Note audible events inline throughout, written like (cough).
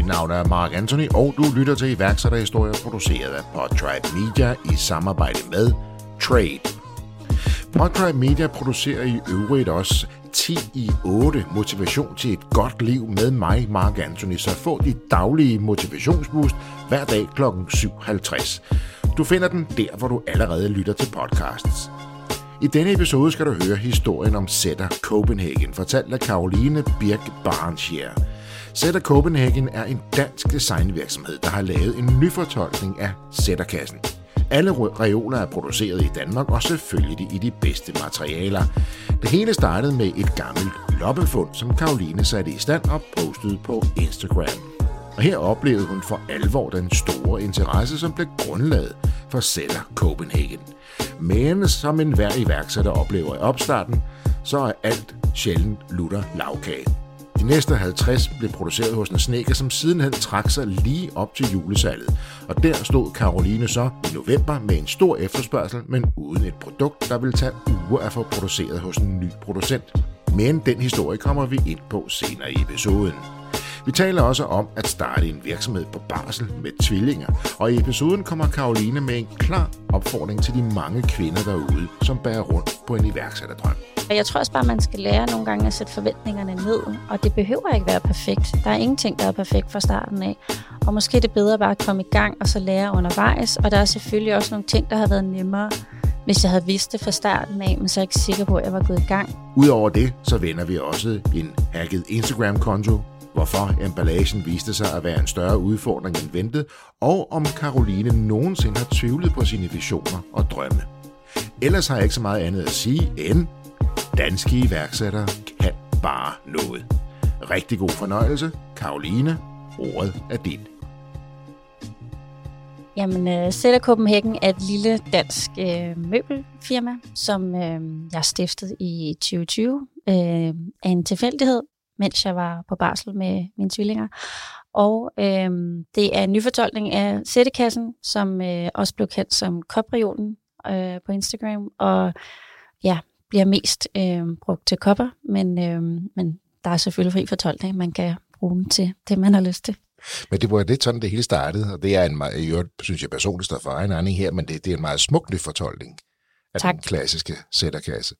Mit navn er Mark Anthony, og du lytter til iværksætterhistorier produceret af Podtribe Media i samarbejde med Trade. Podtribe Media producerer i øvrigt også 10 i 8 motivation til et godt liv med mig, Mark Anthony, så få dit daglige motivationsboost hver dag kl. 7.50. Du finder den der, hvor du allerede lytter til podcasts. I denne episode skal du høre historien om Sætter Copenhagen, fortalt af Karoline Birk Barnscher. Sætter Copenhagen er en dansk designvirksomhed, der har lavet en nyfortolkning af Sætterkassen. Alle reoler er produceret i Danmark, og selvfølgelig i de bedste materialer. Det hele startede med et gammelt loppefund, som Karoline satte i stand og postede på Instagram. Og her oplevede hun for alvor den store interesse, som blev grundlaget for Sætter Copenhagen. Men som enhver iværksætter oplever i opstarten, så er alt sjældent lutter lavkage. De næste 50 blev produceret hos en snækker, som sidenhen trak sig lige op til julesalget. Og der stod Caroline så i november med en stor efterspørgsel, men uden et produkt, der ville tage uger at få produceret hos en ny producent. Men den historie kommer vi ind på senere i episoden. Vi taler også om at starte en virksomhed på barsel med tvillinger, og i episoden kommer Karoline med en klar opfordring til de mange kvinder derude, som bærer rundt på en iværksætterdrøm. Jeg tror også bare, man skal lære nogle gange at sætte forventningerne ned, og det behøver ikke være perfekt. Der er ingenting, der er perfekt fra starten af. Og måske er det bedre bare at komme i gang og så lære undervejs, og der er selvfølgelig også nogle ting, der har været nemmere, hvis jeg havde vidst det fra starten af, men så er jeg ikke sikker på, at jeg var gået i gang. Udover det, så vender vi også en hacket Instagram-konto, hvorfor emballagen viste sig at være en større udfordring end ventet, og om Caroline nogensinde har tvivlet på sine visioner og drømme. Ellers har jeg ikke så meget andet at sige end, danske iværksættere kan bare noget. Rigtig god fornøjelse. Karoline, ordet er dit. Jamen, øh, uh, Sætter Copenhagen er et lille dansk øh, møbelfirma, som øh, jeg stiftede i 2020 øh, af en tilfældighed mens jeg var på barsel med mine tvillinger. Og øh, det er en nyfortolkning af sættekassen, som øh, også blev kendt som kopriolen øh, på Instagram, og ja, bliver mest øh, brugt til kopper, men, øh, men der er selvfølgelig fri fortolkning, man kan bruge den til det, man har lyst til. Men det var det sådan, det hele startede, og det er en meget, jeg synes jeg personligt står for egen andning her, men det, det er en meget smuk nyfortolkning af tak. den klassiske sætterkasse.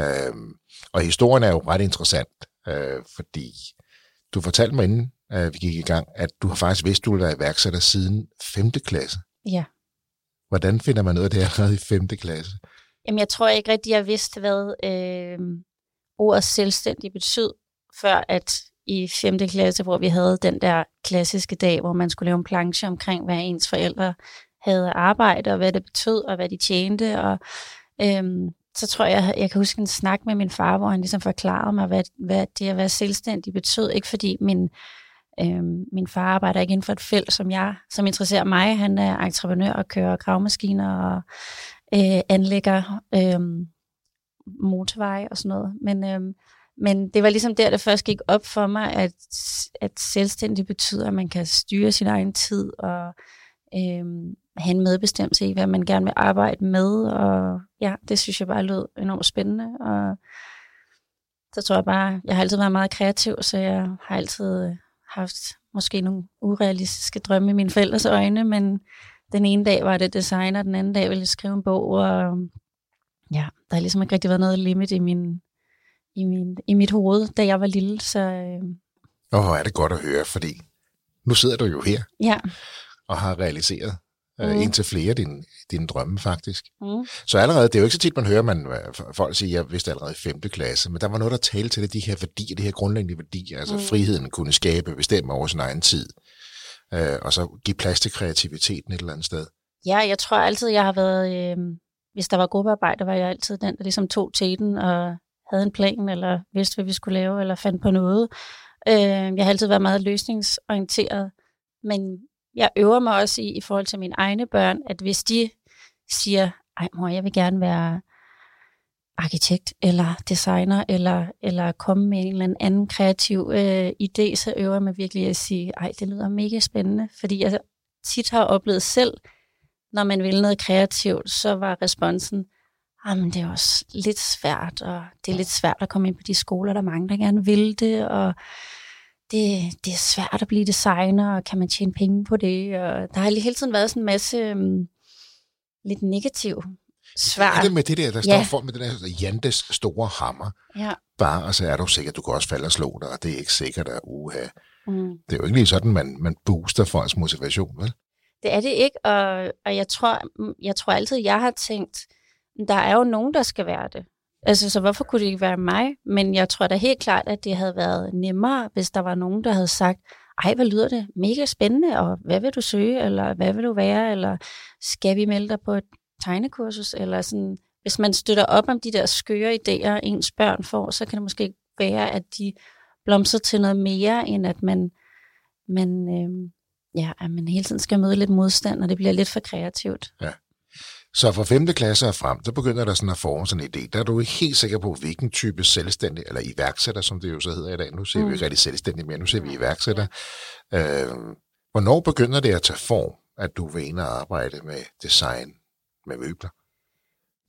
Øhm, og historien er jo ret interessant, øh, fordi du fortalte mig inden øh, vi gik i gang, at du har faktisk vidst, at du ville være iværksætter siden 5. klasse. Ja. Hvordan finder man noget af det allerede i 5. klasse? Jamen, jeg tror ikke rigtig, jeg vidste, hvad øh, ordet selvstændig betød, før at i 5. klasse, hvor vi havde den der klassiske dag, hvor man skulle lave en planche omkring, hvad ens forældre havde arbejde, og hvad det betød, og hvad de tjente, og øhm, så tror jeg, jeg kan huske en snak med min far, hvor han ligesom forklarede mig, hvad, hvad det at være selvstændig betød. Ikke fordi min, øh, min far arbejder ikke inden for et felt, som jeg, som interesserer mig. Han er entreprenør og kører gravmaskiner og øh, anlægger øh, motorveje og sådan noget. Men, øh, men det var ligesom der, det først gik op for mig, at, at selvstændig betyder, at man kan styre sin egen tid og øh, have en medbestemmelse i, hvad man gerne vil arbejde med, og ja, det synes jeg bare lød enormt spændende, og så tror jeg bare, jeg har altid været meget kreativ, så jeg har altid haft måske nogle urealistiske drømme i mine forældres øjne, men den ene dag var det designer, den anden dag ville jeg skrive en bog, og ja, der har ligesom ikke rigtig været noget limit i, min, i, min, i mit hoved, da jeg var lille, så... Øh... Oh, er det godt at høre, fordi nu sidder du jo her ja. og har realiseret Øh, mm. indtil flere af dine, dine drømme faktisk. Mm. Så allerede, det er jo ikke så tit, man hører, man, øh, folk siger, jeg vidste allerede i 5. klasse, men der var noget, der talte til det, de her værdier, de her grundlæggende værdier, altså mm. friheden kunne skabe, bestemme over sin egen tid, øh, og så give plads til kreativiteten et eller andet sted. Ja, jeg tror altid, jeg har været, øh, hvis der var gruppearbejde, var jeg altid den, der ligesom tog teten og havde en plan, eller vidste, hvad vi skulle lave, eller fandt på noget. Øh, jeg har altid været meget løsningsorienteret, men jeg øver mig også i, i forhold til mine egne børn, at hvis de siger, ej mor, jeg vil gerne være arkitekt eller designer, eller, eller komme med en eller anden kreativ øh, idé, så øver jeg mig virkelig at sige, ej, det lyder mega spændende, fordi jeg tit har oplevet selv, når man vil noget kreativt, så var responsen, ah, men det er også lidt svært, og det er lidt svært at komme ind på de skoler, der er mange, der gerne vil det, og det, det er svært at blive designer, og kan man tjene penge på det? Og der har hele tiden været sådan en masse um, lidt negativ svar. Det er det med det der, der står ja. for med den der Jantes store hammer. Ja. Bare, og så er du sikker, du kan også falde og slå dig, og det er ikke sikkert at uha. Mm. Det er jo ikke lige sådan, man, man booster folks motivation, vel? Det er det ikke, og, og jeg, tror, jeg tror altid, jeg har tænkt, der er jo nogen, der skal være det. Altså, så hvorfor kunne det ikke være mig? Men jeg tror da helt klart, at det havde været nemmere, hvis der var nogen, der havde sagt, ej, hvad lyder det? Mega spændende, og hvad vil du søge, eller hvad vil du være, eller skal vi melde dig på et tegnekursus, eller sådan, hvis man støtter op om de der skøre idéer, ens børn får, så kan det måske være, at de blomstrer til noget mere, end at man, man, øh, ja, at man hele tiden skal møde lidt modstand, og det bliver lidt for kreativt. Ja. Så fra 5. klasse og frem, der begynder der sådan at forme sådan en idé. Der er du ikke helt sikker på, hvilken type selvstændig, eller iværksætter, som det jo så hedder i dag. Nu ser mm. vi rigtig selvstændig mere, nu ser vi iværksætter. Øh, hvornår begynder det at tage form, at du vil ind og arbejde med design med møbler?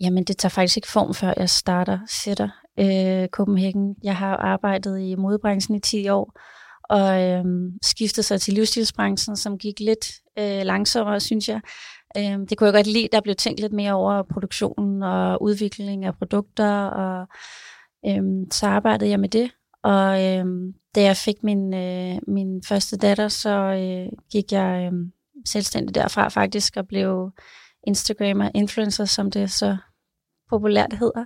Jamen, det tager faktisk ikke form, før jeg starter sætter øh, Copenhagen. Jeg har arbejdet i modebranchen i 10 år, og øh, skiftede sig til livsstilsbranchen, som gik lidt øh, langsommere, synes jeg. Øh, det kunne jeg godt lide, der blev tænkt lidt mere over produktionen og udvikling af produkter, og øh, så arbejdede jeg med det. Og øh, da jeg fik min, øh, min første datter, så øh, gik jeg øh, selvstændig derfra faktisk og blev Instagrammer, influencer, som det så populært hedder.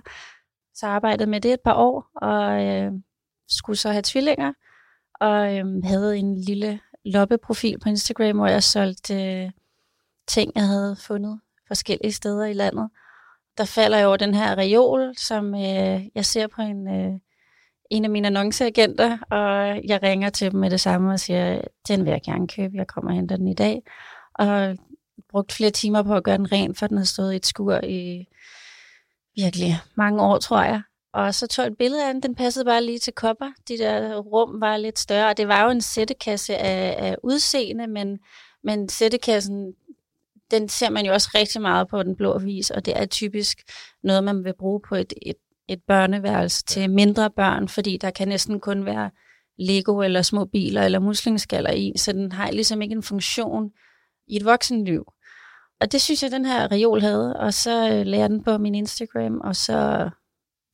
Så arbejdede med det et par år, og øh, skulle så have tvillinger, og øh, havde en lille loppeprofil på Instagram, hvor jeg solgte øh, ting, jeg havde fundet forskellige steder i landet. Der falder jeg over den her reol, som øh, jeg ser på en, øh, en af mine annonceagenter, og jeg ringer til dem med det samme og siger, den vil jeg gerne købe, jeg kommer og henter den i dag. Og brugt flere timer på at gøre den ren, for den har stået i et skur i virkelig mange år, tror jeg. Og så tog jeg et billede af den, den passede bare lige til kopper. De der rum var lidt større, og det var jo en sættekasse af, af udseende, men, men sættekassen, den ser man jo også rigtig meget på den blå vis, og det er typisk noget, man vil bruge på et, et, et børneværelse til mindre børn, fordi der kan næsten kun være Lego eller små biler eller muslingeskaller i, så den har ligesom ikke en funktion i et voksenliv. Og det synes jeg, den her reol havde, og så øh, lagde jeg den på min Instagram, og så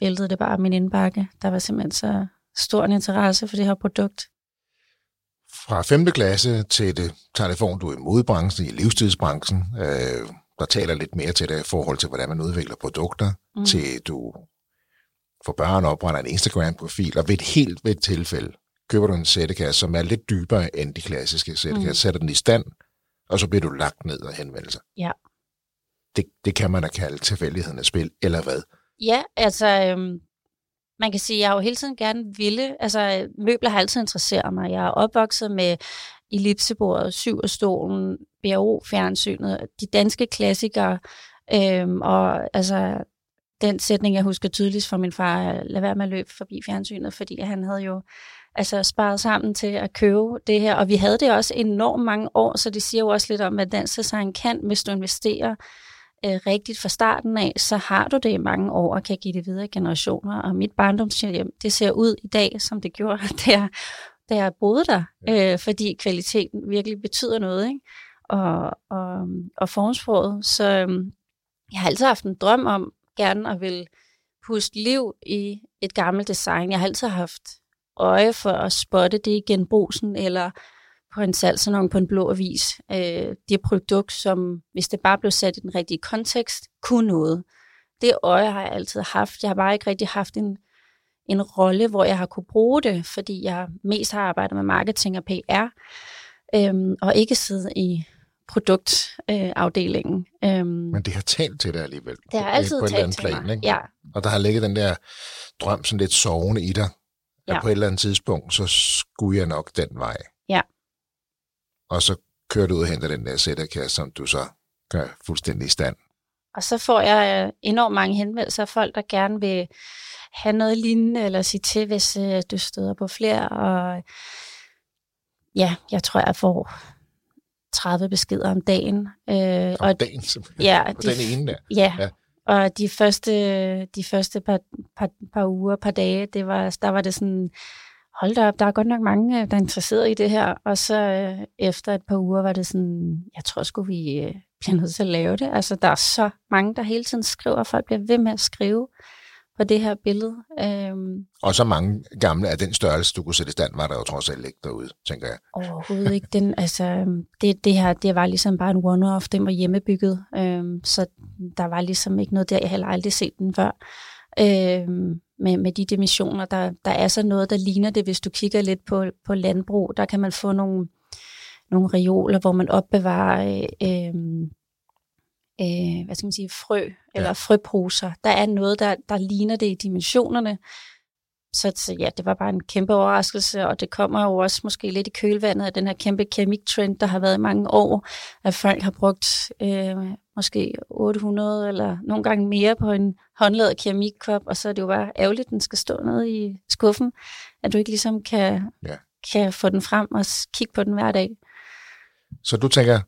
væltede det bare min indbakke. Der var simpelthen så stor en interesse for det her produkt. Fra 5. klasse til det telefon, du er i modebranchen, i livstidsbranchen, øh, der taler lidt mere til det i forhold til, hvordan man udvikler produkter, mm. til du får børn opretter en Instagram-profil, og ved et helt ved et tilfælde køber du en sættekasse, som er lidt dybere end de klassiske sættekasser, mm. sætter den i stand, og så bliver du lagt ned og henvendt sig. Ja. Det, det kan man da kalde tilfældighedens spil, eller hvad? Ja, altså, øhm, man kan sige, at jeg har jo hele tiden gerne ville, altså møbler har altid interesseret mig. Jeg er opvokset med ellipsebordet, syv og stolen, BRO-fjernsynet, de danske klassikere, øhm, og altså den sætning, jeg husker tydeligst fra min far, lad være med at løbe forbi fjernsynet, fordi han havde jo altså sparet sammen til at købe det her, og vi havde det også enormt mange år, så det siger jo også lidt om, hvad dansk design kan, hvis du investerer øh, rigtigt fra starten af, så har du det i mange år og kan give det videre generationer. Og mit barndomshjem, det ser ud i dag, som det gjorde, (laughs) da jeg, da jeg boede der, øh, fordi kvaliteten virkelig betyder noget, ikke? Og, og, og formsproget. Så øh, jeg har altid haft en drøm om gerne at vil puste liv i et gammelt design. Jeg har altid haft øje for at spotte det i genbrusen, eller på en salgsannon på en blå avis. Øh, det produkt, som hvis det bare blev sat i den rigtige kontekst, kunne noget. Det øje har jeg altid haft. Jeg har bare ikke rigtig haft en, en rolle, hvor jeg har kunne bruge det, fordi jeg mest har arbejdet med marketing og PR, øhm, og ikke siddet i produktafdelingen. Øh, øhm, Men det har talt til dig alligevel. Det har altid på talt til plan, mig. Ikke? Ja. Og der har ligget den der drøm sådan lidt sovende i dig, at ja. på et eller andet tidspunkt, så skulle jeg nok den vej. Ja og så kører du ud og henter den der sætterkasse, som du så gør fuldstændig i stand. Og så får jeg øh, enormt mange henvendelser af folk, der gerne vil have noget lignende, eller sige til, hvis øh, du støder på flere. Og ja, jeg tror, jeg får 30 beskeder om dagen. Øh, om og, dagen, simpelthen? Ja. På de, den ene der? Ja, ja. Og de første, de første par, par, par uger, par dage, det var, der var det sådan, hold da op, der er godt nok mange, øh, der er interesseret i det her. Og så øh, efter et par uger var det sådan, jeg tror sgu, vi øh, bliver nødt til at lave det. Altså, der er så mange, der hele tiden skriver, og folk bliver ved med at skrive på det her billede. Øhm, og så mange gamle af den størrelse, du kunne sætte i stand, var der jo trods alt ikke derude, tænker jeg. Overhovedet ikke. Den, (laughs) altså, det, det her, det var ligesom bare en one-off, den var hjemmebygget, øhm, så der var ligesom ikke noget der, jeg heller aldrig set den før. Øhm, med, med de dimensioner, der, der er så noget, der ligner det, hvis du kigger lidt på, på landbrug, der kan man få nogle, nogle reoler, hvor man opbevarer øh, øh, hvad skal man sige, frø eller ja. frøposer. Der er noget, der, der ligner det i dimensionerne. Så, så ja, det var bare en kæmpe overraskelse, og det kommer jo også måske lidt i kølvandet af den her kæmpe kemiktrend, der har været i mange år, at folk har brugt øh, måske 800 eller nogle gange mere på en håndlavet keramikkop, og så er det jo bare ærgerligt, at den skal stå nede i skuffen, at du ikke ligesom kan, ja. kan få den frem og kigge på den hver dag. Så du tænker,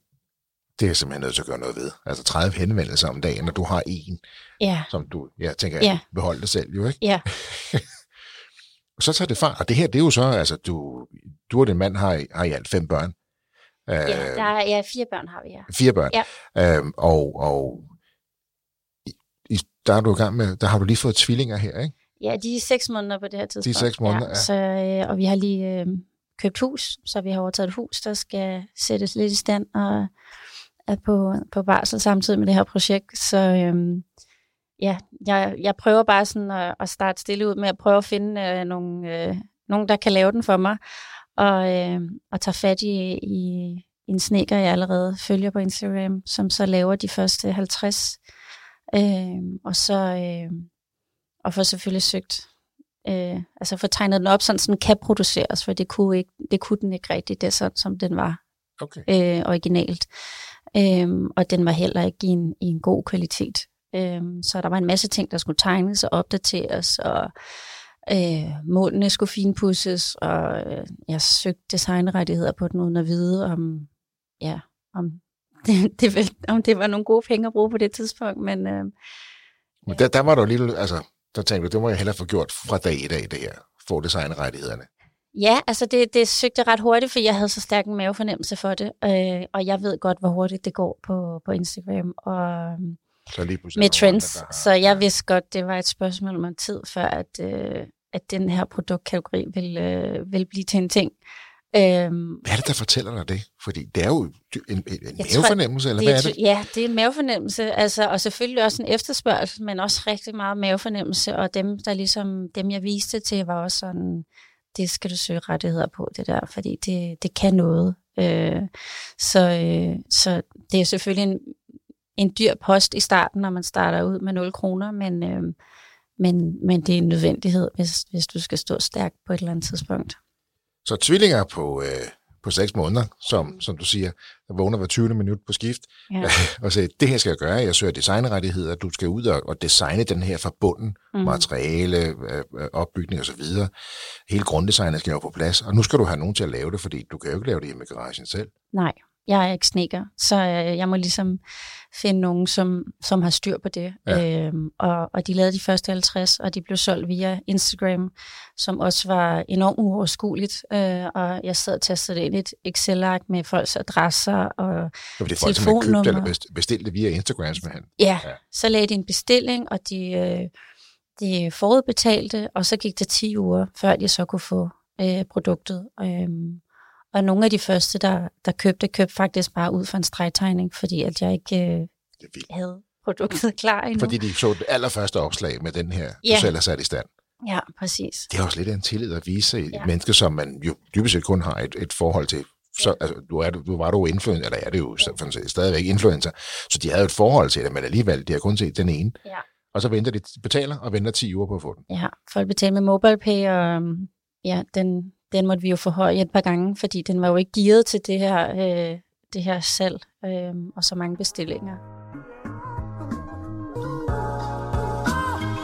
det er simpelthen nødt til at gøre noget ved. Altså 30 henvendelser om dagen, når du har en, ja. som du, jeg tænker, ja. beholde dig selv jo, ikke? Ja. (laughs) så tager det far, og det her, det er jo så, altså du, du og din mand har, har i alt fem børn. Ja, der er, ja, fire børn har vi, ja. Fire børn. Ja. Øhm, og, og i, der er du i gang med, der har du lige fået tvillinger her, ikke? Ja, de er seks måneder på det her tidspunkt. De er seks måneder, ja. ja. Så, øh, og vi har lige øh, købt hus, så vi har overtaget et hus, der skal sættes lidt i stand, og er på, på barsel samtidig med det her projekt. Så øhm, ja, jeg, jeg prøver bare sådan at, at starte stille ud med at prøve at finde øh, nogle, øh, nogen, der kan lave den for mig, og, øh, og tage fat i, i en sneker, jeg allerede følger på Instagram, som så laver de første 50. Øh, og så øh, og får selvfølgelig søgt øh, altså få tegnet den op, sådan den kan produceres, for det kunne, ikke, det kunne den ikke rigtigt, det er sådan, som den var okay. øh, originalt. Øhm, og den var heller ikke i en, i en god kvalitet. Øhm, så der var en masse ting, der skulle tegnes og opdateres, og øh, målene skulle finpudses, og øh, jeg søgte designrettigheder på den, uden at vide, om, ja, om, (laughs) det, det, om det var nogle gode penge at bruge på det tidspunkt. Men, øh, men der, der var du lige, altså, der tænkte du, det må jeg hellere få gjort fra dag i dag, det her, få designrettighederne. Ja, altså det, det søgte ret hurtigt, for jeg havde så stærk en mavefornemmelse for det, øh, og jeg ved godt, hvor hurtigt det går på, på Instagram og så lige med trends. Har... Så jeg vidste godt, det var et spørgsmål om tid, før at, øh, at den her produktkategori vil, øh, vil blive til en ting. Øhm, hvad er det, der fortæller dig det? Fordi det er jo en, en mavefornemmelse, tror, eller hvad er det? Ja, det er en mavefornemmelse, altså, og selvfølgelig også en efterspørgsel, men også rigtig meget mavefornemmelse, og dem, der ligesom, dem jeg viste til, var også sådan, det skal du søge rettigheder på, det der, fordi det, det kan noget. Øh, så, øh, så det er selvfølgelig en, en dyr post i starten, når man starter ud med 0 kroner, men, øh, men, men det er en nødvendighed, hvis, hvis du skal stå stærkt på et eller andet tidspunkt. Så tvillinger på, øh, på seks måneder, som, som du siger, der vågner hver 20. minut på skift, ja. (laughs) og siger, det her skal jeg gøre, jeg søger designrettigheder, du skal ud og, og designe den her forbund, mm. materiale, øh, øh opbygning osv. Hele grunddesignet skal jo på plads, og nu skal du have nogen til at lave det, fordi du kan jo ikke lave det hjemme i garagen selv. Nej, jeg er ikke snekker, så øh, jeg må ligesom finde nogen, som, som har styr på det. Ja. Øhm, og, og de lavede de første 50, og de blev solgt via Instagram, som også var enormt uoverskueligt. Øh, og jeg sad og tastede det ind i et Excel-ark med folks adresser og ja, det er folk, som har købt eller bestilt det via Instagram simpelthen. Ja, ja, så lagde de en bestilling, og de, øh, de forudbetalte, og så gik det 10 uger, før de så kunne få øh, produktet. Øh, og nogle af de første, der, der købte, købte faktisk bare ud for en stregtegning, fordi at jeg ikke øh, havde produktet (laughs) klar endnu. Fordi de så det allerførste opslag med den her, ja. du selv har sat i stand. Ja, præcis. Det er også lidt en tillid at vise ja. et menneske, som man jo dybest set kun har et, et forhold til. Så, ja. altså, du, er, du var du influencer, eller er det jo ja. stadigvæk influencer, så de havde et forhold til det, men alligevel, de har kun set den ene. Ja. Og så venter de, betaler og venter 10 uger på at få den. Ja, folk betaler med MobilePay, og ja, den, den måtte vi jo forhøje et par gange, fordi den var jo ikke gearet til det her, øh, det her salg øh, og så mange bestillinger.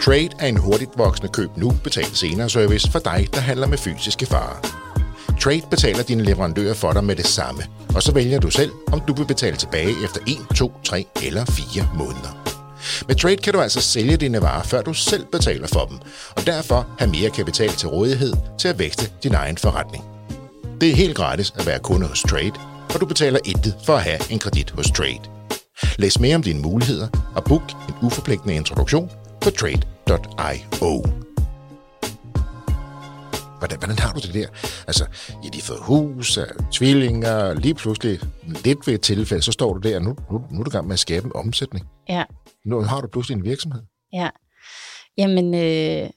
Trade er en hurtigt voksende køb nu, betal senere service for dig, der handler med fysiske varer. Trade betaler dine leverandører for dig med det samme, og så vælger du selv, om du vil betale tilbage efter 1, 2, 3 eller 4 måneder. Med Trade kan du altså sælge dine varer, før du selv betaler for dem, og derfor have mere kapital til rådighed til at vækste din egen forretning. Det er helt gratis at være kunde hos Trade, og du betaler intet for at have en kredit hos Trade. Læs mere om dine muligheder og book en uforpligtende introduktion på trade.io. Hvordan, hvordan har du det der? Altså, ja, de har fået hus, øh, tvillinger, lige pludselig lidt ved et tilfælde, så står du der, og nu, nu, nu er du i gang med at skabe en omsætning. Ja. Nu har du pludselig en virksomhed. Ja. Jamen, øh,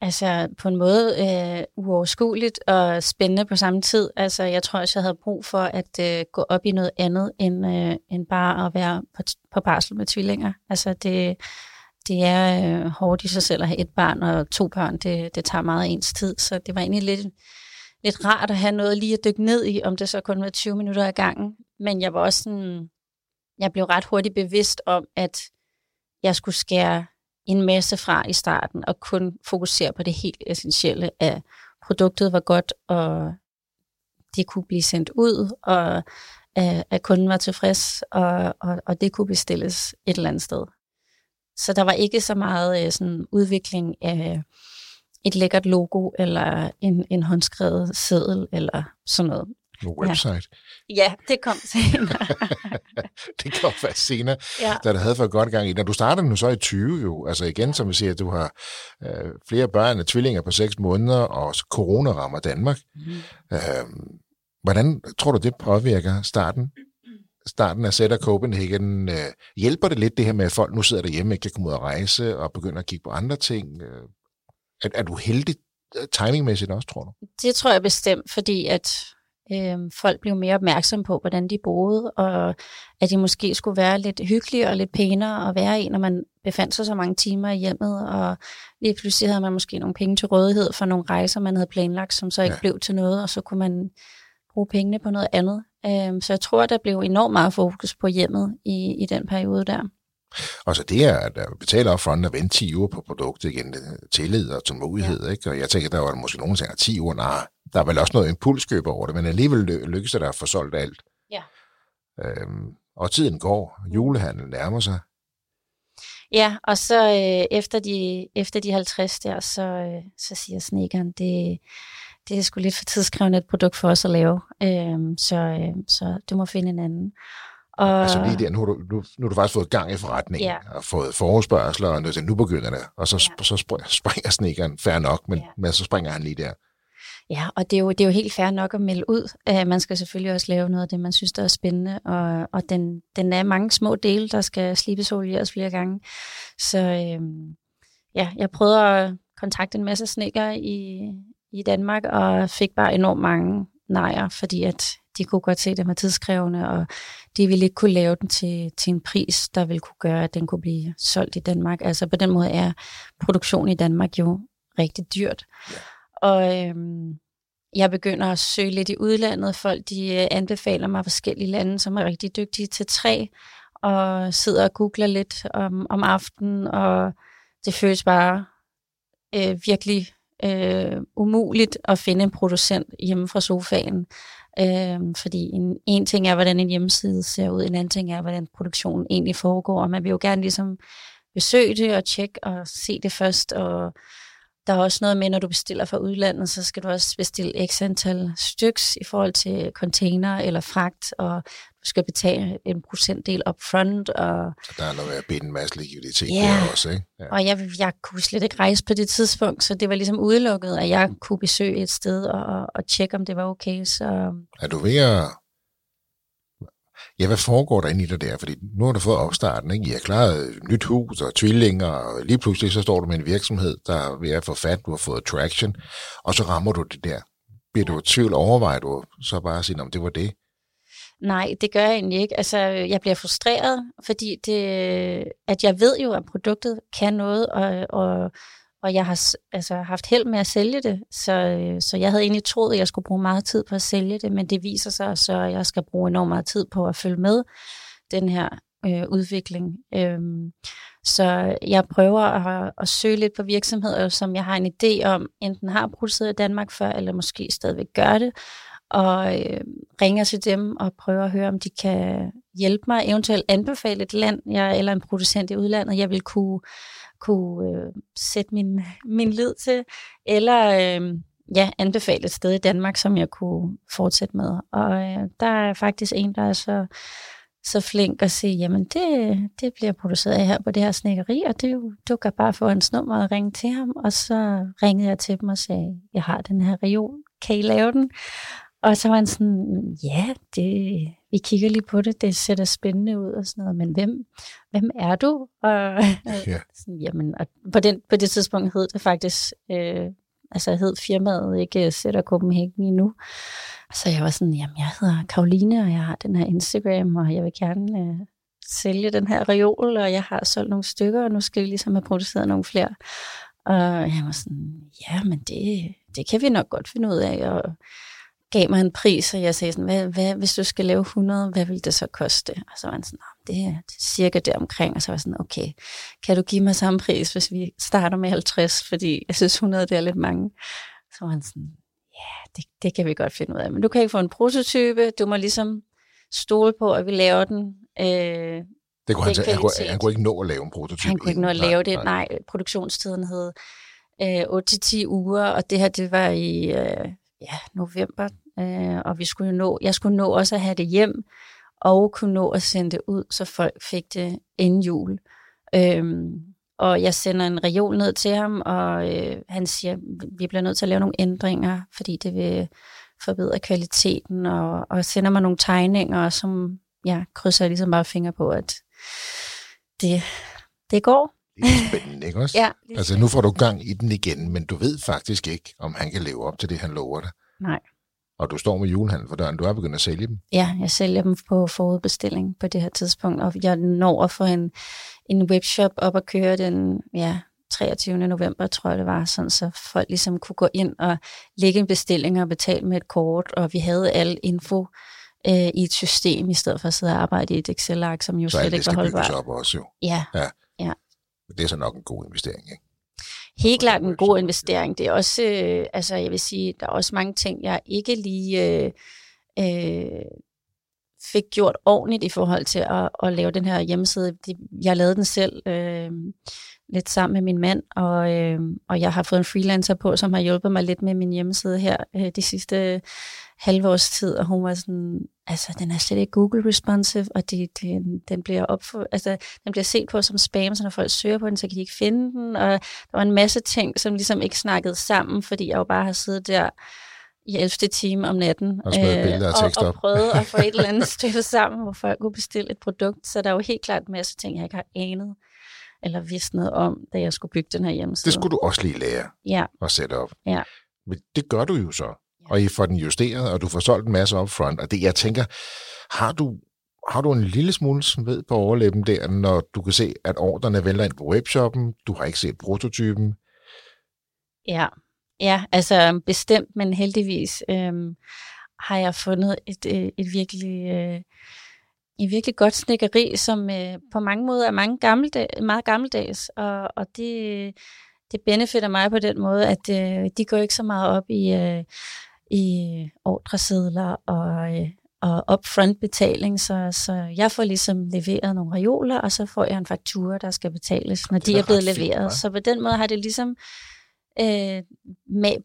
altså på en måde øh, uoverskueligt og spændende på samme tid. Altså, jeg tror også, jeg havde brug for at øh, gå op i noget andet, end, øh, end bare at være på, på barsel med tvillinger. Altså, det, det er øh, hårdt i sig selv at have et barn og to børn. Det, det tager meget af ens tid, så det var egentlig lidt, lidt rart at have noget lige at dykke ned i, om det så kun var 20 minutter ad gangen. Men jeg var også sådan, jeg blev ret hurtigt bevidst om, at jeg skulle skære en masse fra i starten, og kun fokusere på det helt essentielle af, produktet var godt, og det kunne blive sendt ud, og øh, at kunden var tilfreds, og, og, og det kunne bestilles et eller andet sted. Så der var ikke så meget øh, sådan udvikling af et lækkert logo, eller en, en håndskrevet seddel, eller sådan noget. En website. Ja, ja det kom (laughs) senere. (laughs) det kom først senere, ja. da du havde fået godt gang i. Når du startede nu så i 20 jo, altså igen, som vi siger, du har øh, flere børn og tvillinger på 6 måneder, og corona rammer Danmark. Mm. Øh, hvordan tror du, det påvirker starten starten af Sætter Copenhagen, øh, hjælper det lidt det her med, at folk nu sidder derhjemme, ikke kan komme ud og rejse og begynde at kigge på andre ting? Øh, er, er du heldig øh, timingmæssigt også, tror du? Det tror jeg bestemt, fordi at øh, folk blev mere opmærksomme på, hvordan de boede, og at de måske skulle være lidt hyggeligere og lidt pænere at være i, når man befandt sig så mange timer i hjemmet, og lige pludselig havde man måske nogle penge til rådighed for nogle rejser, man havde planlagt, som så ikke ja. blev til noget, og så kunne man bruge pengene på noget andet. Øh, så jeg tror, der blev enormt meget fokus på hjemmet i, i den periode der. Og så det er, at betale op front og vente 10 uger på produktet igen, tillid og tålmodighed, ja. ikke? Og jeg tænker, der var måske nogen, der tænker, 10 uger, nej, der er vel også noget impulskøb over det, men alligevel lykkes det der at få solgt alt. Ja. Øhm, og tiden går, julehandel nærmer sig. Ja, og så øh, efter, de, efter de 50 der, så, øh, så siger snekeren, det, det er sgu lidt for tidskrævende et produkt for os at lave, øhm, så, øh, så du må finde en anden. Og, altså lige der, nu har, du, nu, nu har du faktisk fået gang i forretningen, ja. og fået forespørgsler, og nu, begynder det, og så, ja. så springer snikkeren, fair nok, men, ja. men så springer han lige der. Ja, og det er, jo, det er jo helt fair nok at melde ud. Uh, man skal selvfølgelig også lave noget af det, man synes, der er spændende, og, og den, den er mange små dele, der skal slibes og olieres flere gange. Så øh, ja, jeg prøvede at kontakte en masse snikker i, i Danmark, og fik bare enormt mange nejer, fordi at de kunne godt se, at det var tidskrævende, og de ville ikke kunne lave den til, til en pris, der ville kunne gøre, at den kunne blive solgt i Danmark. Altså på den måde er produktion i Danmark jo rigtig dyrt. Ja. Og øhm, jeg begynder at søge lidt i udlandet. Folk de øh, anbefaler mig forskellige lande, som er rigtig dygtige til træ, og sidder og googler lidt om, om aftenen, og det føles bare øh, virkelig øh, umuligt at finde en producent hjemme fra sofaen. Øh, fordi en, en ting er, hvordan en hjemmeside ser ud, en anden ting er, hvordan produktionen egentlig foregår, og man vil jo gerne ligesom besøge det og tjekke og se det først, og der er også noget med, når du bestiller fra udlandet, så skal du også bestille x antal styks i forhold til container eller fragt, og du skal betale en procentdel up front. Og, så der er noget med at binde en masse likviditet ja, der også, ikke? Ja. og jeg, jeg kunne slet ikke rejse på det tidspunkt, så det var ligesom udelukket, at jeg kunne besøge et sted og, og, og tjekke, om det var okay. Så... Er du ved at Ja, hvad foregår der inde i dig der? Fordi nu har du fået opstarten, ikke? I har klaret øh, nyt hus og tvillinger, og lige pludselig så står du med en virksomhed, der er ved at få fat, du har fået traction, og så rammer du det der. Bliver du i tvivl, overvejer du så bare at sige, om det var det? Nej, det gør jeg egentlig ikke. Altså, jeg bliver frustreret, fordi det, at jeg ved jo, at produktet kan noget, og, og og jeg har altså, haft held med at sælge det, så, øh, så jeg havde egentlig troet, at jeg skulle bruge meget tid på at sælge det, men det viser sig så, at jeg skal bruge enormt meget tid på at følge med den her øh, udvikling. Øhm, så jeg prøver at, at søge lidt på virksomheder, som jeg har en idé om, enten har produceret i Danmark før, eller måske stadigvæk gør det, og øh, ringer til dem og prøver at høre, om de kan hjælpe mig, eventuelt anbefale et land, jeg, eller en producent i udlandet, jeg vil kunne, kunne øh, sætte min, min lid til, eller øh, ja, anbefale et sted i Danmark, som jeg kunne fortsætte med. Og øh, der er faktisk en, der er så så flink at sige, jamen det, det bliver produceret her på det her snikkeri, og det, du kan bare få hans nummer og ringe til ham. Og så ringede jeg til dem og sagde, jeg har den her reol, kan I lave den? Og så var han sådan, ja, det, vi kigger lige på det, det ser spændende ud og sådan noget, men hvem, hvem er du? Og, ja. (laughs) sådan, jamen, og på, den, på det tidspunkt hed det faktisk, øh, altså hed firmaet ikke Sætter Copenhagen endnu. Så jeg var sådan, jamen jeg hedder Karoline, og jeg har den her Instagram, og jeg vil gerne øh, sælge den her reol, og jeg har solgt nogle stykker, og nu skal vi ligesom have produceret nogle flere. Og jeg var sådan, ja, men det, det kan vi nok godt finde ud af, og gav mig en pris, og jeg sagde sådan, hvad, hvad, hvis du skal lave 100, hvad vil det så koste? Og så var han sådan, det er, det er cirka der omkring, og så var jeg sådan, okay, kan du give mig samme pris, hvis vi starter med 50, fordi jeg synes 100, det er lidt mange. Så var han sådan, ja, det, det kan vi godt finde ud af, men du kan ikke få en prototype, du må ligesom stole på, at vi laver den. Øh, det kunne han, han, han, kunne, han kunne ikke nå at lave en prototype. Han kunne ikke nå at lave nej, det. Nej, nej produktionstiden hed øh, 8-10 uger, og det her, det var i øh, ja, november, øh, og vi skulle nå, jeg skulle nå også at have det hjem, og kunne nå at sende det ud, så folk fik det inden jul. Øhm, og jeg sender en reol ned til ham, og øh, han siger, vi bliver nødt til at lave nogle ændringer, fordi det vil forbedre kvaliteten, og, og sender mig nogle tegninger, som ja, krydser jeg ligesom bare fingre på, at det, det går. Det er spændende, ikke også? ja. Altså nu får du gang i den igen, men du ved faktisk ikke, om han kan leve op til det, han lover dig. Nej. Og du står med julehandel for døren. Du er begyndt at sælge dem. Ja, jeg sælger dem på forudbestilling på det her tidspunkt, og jeg når at få en, en webshop op og køre den ja, 23. november, tror jeg det var, sådan, så folk ligesom kunne gå ind og lægge en bestilling og betale med et kort, og vi havde al info øh, i et system, i stedet for at sidde og arbejde i et Excel-ark, som jo så slet ikke var holdbart. Så op også jo. Ja. ja. Ja. Det er så nok en god investering, ikke? Helt klart en god investering. Det er også, øh, altså jeg vil sige, der er også mange ting, jeg ikke lige øh, øh, fik gjort ordentligt i forhold til at, at lave den her hjemmeside. Jeg lavede den selv øh, lidt sammen med min mand, og, øh, og jeg har fået en freelancer på, som har hjulpet mig lidt med min hjemmeside her øh, de sidste halve års tid, og hun var sådan, altså den er slet ikke Google responsive, og det, det, den, bliver opfor, altså, den bliver set på som spam, så når folk søger på den, så kan de ikke finde den, og der var en masse ting, som ligesom ikke snakkede sammen, fordi jeg jo bare har siddet der i 11. time om natten og, øh, og, og prøvet at få et eller andet (laughs) stykke sammen, hvor folk kunne bestille et produkt. Så der er jo helt klart en masse ting, jeg ikke har anet eller vidst noget om, da jeg skulle bygge den her hjemmeside. Det skulle du også lige lære ja. at sætte op. Ja. Men det gør du jo så. Og I får den justeret, og du får solgt en masse upfront. Og det, jeg tænker, har du, har du en lille smule ved på overlæben der, når du kan se, at ordrene vælter ind på webshoppen, du har ikke set prototypen? Ja, Ja, altså bestemt, men heldigvis øh, har jeg fundet et, et, et virkelig... Øh, et virkelig godt snikkeri, som øh, på mange måder er mange gammeldag, meget gammeldags, og, og det, det benefitter mig på den måde, at øh, de går ikke så meget op i, øh, i ordresedler og, øh, og upfront betaling, så, så jeg får ligesom leveret nogle reoler, og så får jeg en faktura, der skal betales, når de er blevet leveret. Fint, så på den måde har det ligesom øh,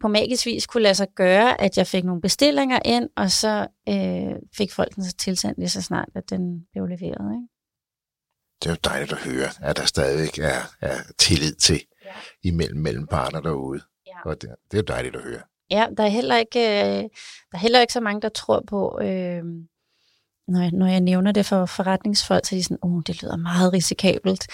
på magisk vis kunne lade sig gøre, at jeg fik nogle bestillinger ind, og så øh, fik folk den så tilsendt lige så snart, at den blev leveret. Ikke? Det er jo dejligt at høre, at der stadig er, er tillid til ja. imellem mellem parter derude. Ja. Og det, det er jo dejligt at høre. Ja, der er heller ikke, øh, der er heller ikke så mange, der tror på, øh, når jeg, når jeg nævner det for forretningsfolk, så er de sådan, oh, det lyder meget risikabelt.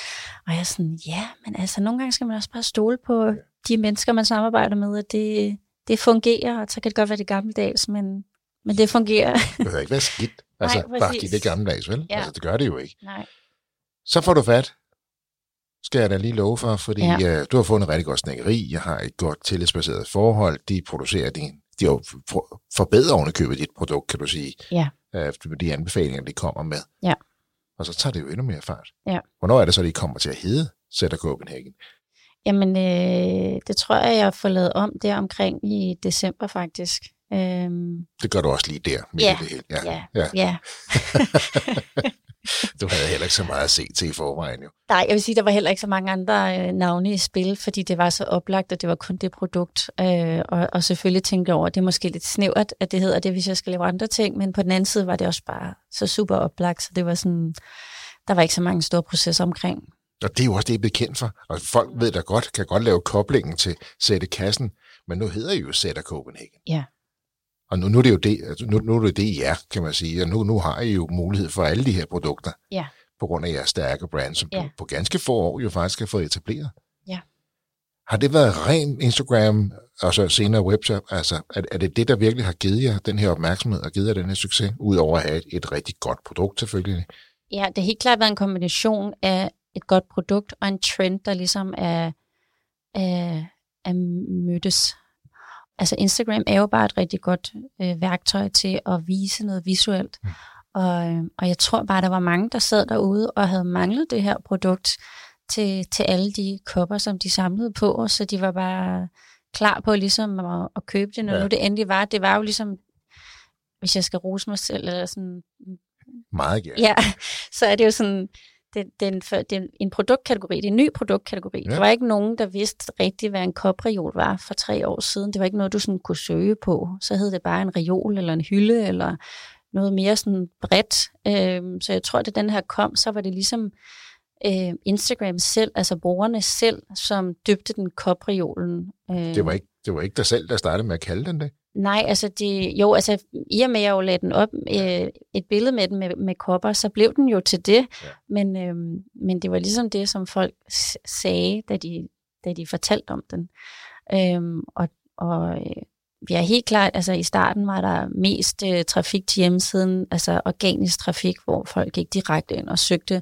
Og jeg er sådan, ja, men altså nogle gange skal man også bare stole på de mennesker, man samarbejder med, at det, det fungerer, og så kan det godt være det gammeldags, men, men det fungerer. Det behøver ikke være skidt. (laughs) Altså, Nej, bare give det gammeldags, vel? Ja. Altså, det gør det jo ikke. Nej. Så får du fat, skal jeg da lige love for, fordi ja. uh, du har fået en rigtig godt snækkeri, jeg har et godt tillidsbaseret forhold, de producerer din, de har for, forbedret ovenikøbet dit produkt, kan du sige, ja. uh, de anbefalinger, de kommer med. Ja. Og så tager det jo endnu mere fart. Ja. Hvornår er det så, de kommer til at hedde Sætter Copenhagen? Jamen, øh, det tror jeg, jeg har fået lavet om der omkring i december faktisk. Øhm, det gør du også lige der, midt ja, i det hele. Ja, ja. ja. ja. (laughs) du havde heller ikke så meget at se til i forvejen, jo. Nej, jeg vil sige, der var heller ikke så mange andre øh, navne i spil, fordi det var så oplagt, at det var kun det produkt. Øh, og, og selvfølgelig tænkte jeg over, at det er måske lidt snævert, at det hedder det, hvis jeg skal lave andre ting, men på den anden side var det også bare så super oplagt, så det var sådan, der var ikke så mange store processer omkring. Og det er jo også det, I er bekendt for. Og folk ved da godt, kan godt lave koblingen til sætte kassen, men nu hedder I jo Sætter Copenhagen. Ja. Og nu, nu, er det jo det, altså nu, nu er det det, I er, kan man sige. Og nu, nu har I jo mulighed for alle de her produkter. Ja. På grund af jeres stærke brand, som Ja. på, på ganske få år jo faktisk har fået etableret. Ja. Har det været ren Instagram og så senere webshop? Altså, er, er det det, der virkelig har givet jer den her opmærksomhed og givet jer den her succes, udover at have et, et rigtig godt produkt selvfølgelig? Ja, det har helt klart været en kombination af et godt produkt og en trend, der ligesom er, er, er mødtes. Altså Instagram er jo bare et rigtig godt øh, værktøj til at vise noget visuelt. Mm. Og, øh, og jeg tror bare, der var mange, der sad derude og havde manglet det her produkt til, til alle de kopper, som de samlede på, så de var bare klar på ligesom at, at købe det, når Ja. nu det endelig var. Det var jo ligesom, hvis jeg skal rose mig selv, eller sådan, Meget gerne. Ja, (laughs) så er det jo sådan, det, det, er en, for- det er en produktkategori, det er en ny produktkategori. Ja. Der var ikke nogen, der vidste rigtigt, hvad en kopreol var for tre år siden. Det var ikke noget, du sådan kunne søge på. Så hed det bare en reol eller en hylde eller noget mere sådan bredt. Øhm, så jeg tror, at den her kom, så var det ligesom øh, Instagram selv, altså brugerne selv, som døbte den kopreolen. Øh, Det var, ikke, det var ikke dig selv, der startede med at kalde den det? Nej, altså det, jo, altså i og med at jeg jo lagde den op, øh, et billede med den med, med kopper, så blev den jo til det. Ja. Men, øh, men det var ligesom det, som folk sagde, da de, da de fortalte om den. Øh, og og øh, vi er helt klart, altså i starten var der mest øh, trafik til hjemmesiden, altså organisk trafik, hvor folk gik direkte ind og søgte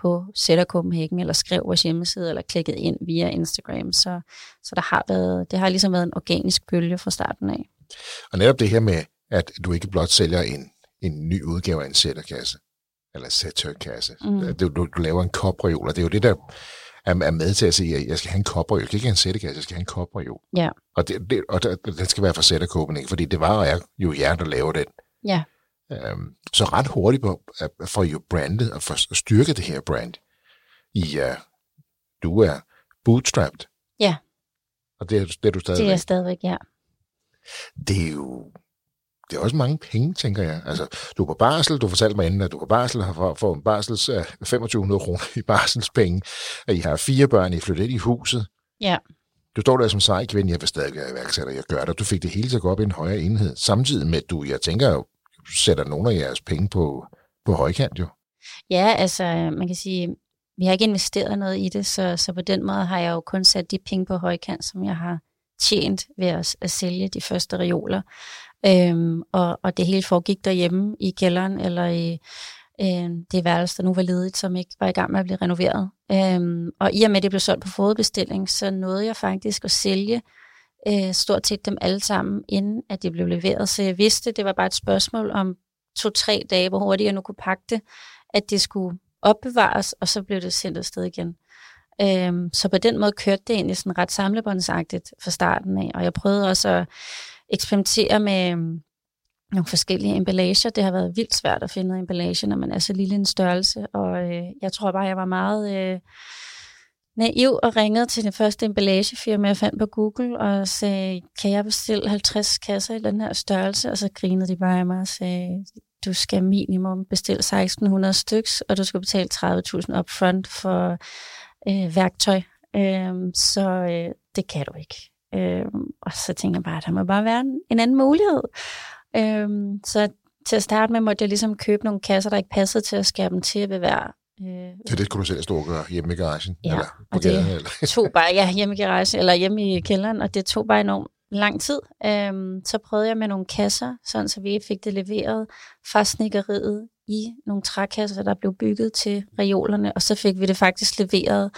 på Sætter Copenhagen, eller skrev vores hjemmeside, eller klikkede ind via Instagram. Så, så der har været, det har ligesom været en organisk bølge fra starten af. Og netop det her med, at du ikke blot sælger en, en ny udgave af en sætterkasse, eller sætterkasse. Mm. Du, du, du laver en kopreol, og det er jo det, der er, er med til at sige, at jeg skal have en kopreol. Jeg skal ikke have en sætterkasse, jeg skal have en kopreol. Ja. Og, det, det, og der, den skal være fra Sætter Copenhagen, fordi det var er jo jer, der laver den. Ja. Øhm, så ret hurtigt på, at får I jo brandet og får styrket det her brand. I er, du er bootstrapped. Ja. Og det er, det er du stadigvæk. Det er stadigvæk, ja. Det er jo det er også mange penge, tænker jeg. Altså, du er på barsel, du fortalte mig inden, at du er på barsel, har fået- fået en barsels, uh, 2500 kroner i barselspenge, at I har fire børn, I flyttet ind i huset. Ja. Du står der som sej kvinde, jeg vil stadig være iværksætter, jeg gør det. Du fik det hele til at gå op i en højere enhed, samtidig med, at du, jeg tænker jo, sætter nogle af jeres penge på, på højkant jo. Ja, altså man kan sige, vi har ikke investeret noget i det, så, så på den måde har jeg jo kun sat de penge på højkant, som jeg har tjent ved at, at sælge de første reoler. Øhm, og, og det hele foregik derhjemme i kælderen, eller i øh, det værelse, der nu var ledigt, som ikke var i gang med at blive renoveret. Øhm, og i og med, at det blev solgt på fodbestilling, så nåede jeg faktisk at sælge øh, stort set dem alle sammen, inden at det blev leveret. Så jeg vidste, det var bare et spørgsmål om to-tre dage, hvor hurtigt jeg nu kunne pakke det, at det skulle opbevares, og så blev det sendt afsted igen. Øhm, så på den måde kørte det egentlig sådan ret samlebåndsagtigt fra starten af, og jeg prøvede også at eksperimentere med øhm, nogle forskellige emballager. Det har været vildt svært at finde emballage, når man er så lille en størrelse, og øh, jeg tror bare, jeg var meget øh, naiv og ringede til det første emballagefirma, jeg fandt på Google, og sagde, kan jeg bestille 50 kasser i den her størrelse? Og så grinede de bare af mig og sagde, du skal minimum bestille 1600 styks, og du skal betale 30.000 upfront for øh, værktøj. Øhm, så øh, det kan du ikke. Øhm, og så tænker jeg bare, at der må bare være en, en anden mulighed. Øhm, så til at starte med måtte jeg ligesom købe nogle kasser, der ikke passede til at skære dem til ved hver. Øh, Så det skulle du selv stå og gøre hjemme i garagen? Ja, eller på og det- gaden? Eller? tog bare, ja, hjemme i garage, eller hjemme i kælderen, og det tog bare enormt lang tid. Øhm, så prøvede jeg med nogle kasser, sådan så vi fik det leveret fra snikkeriet i nogle trækasser, der blev bygget til reolerne, og så fik vi det faktisk leveret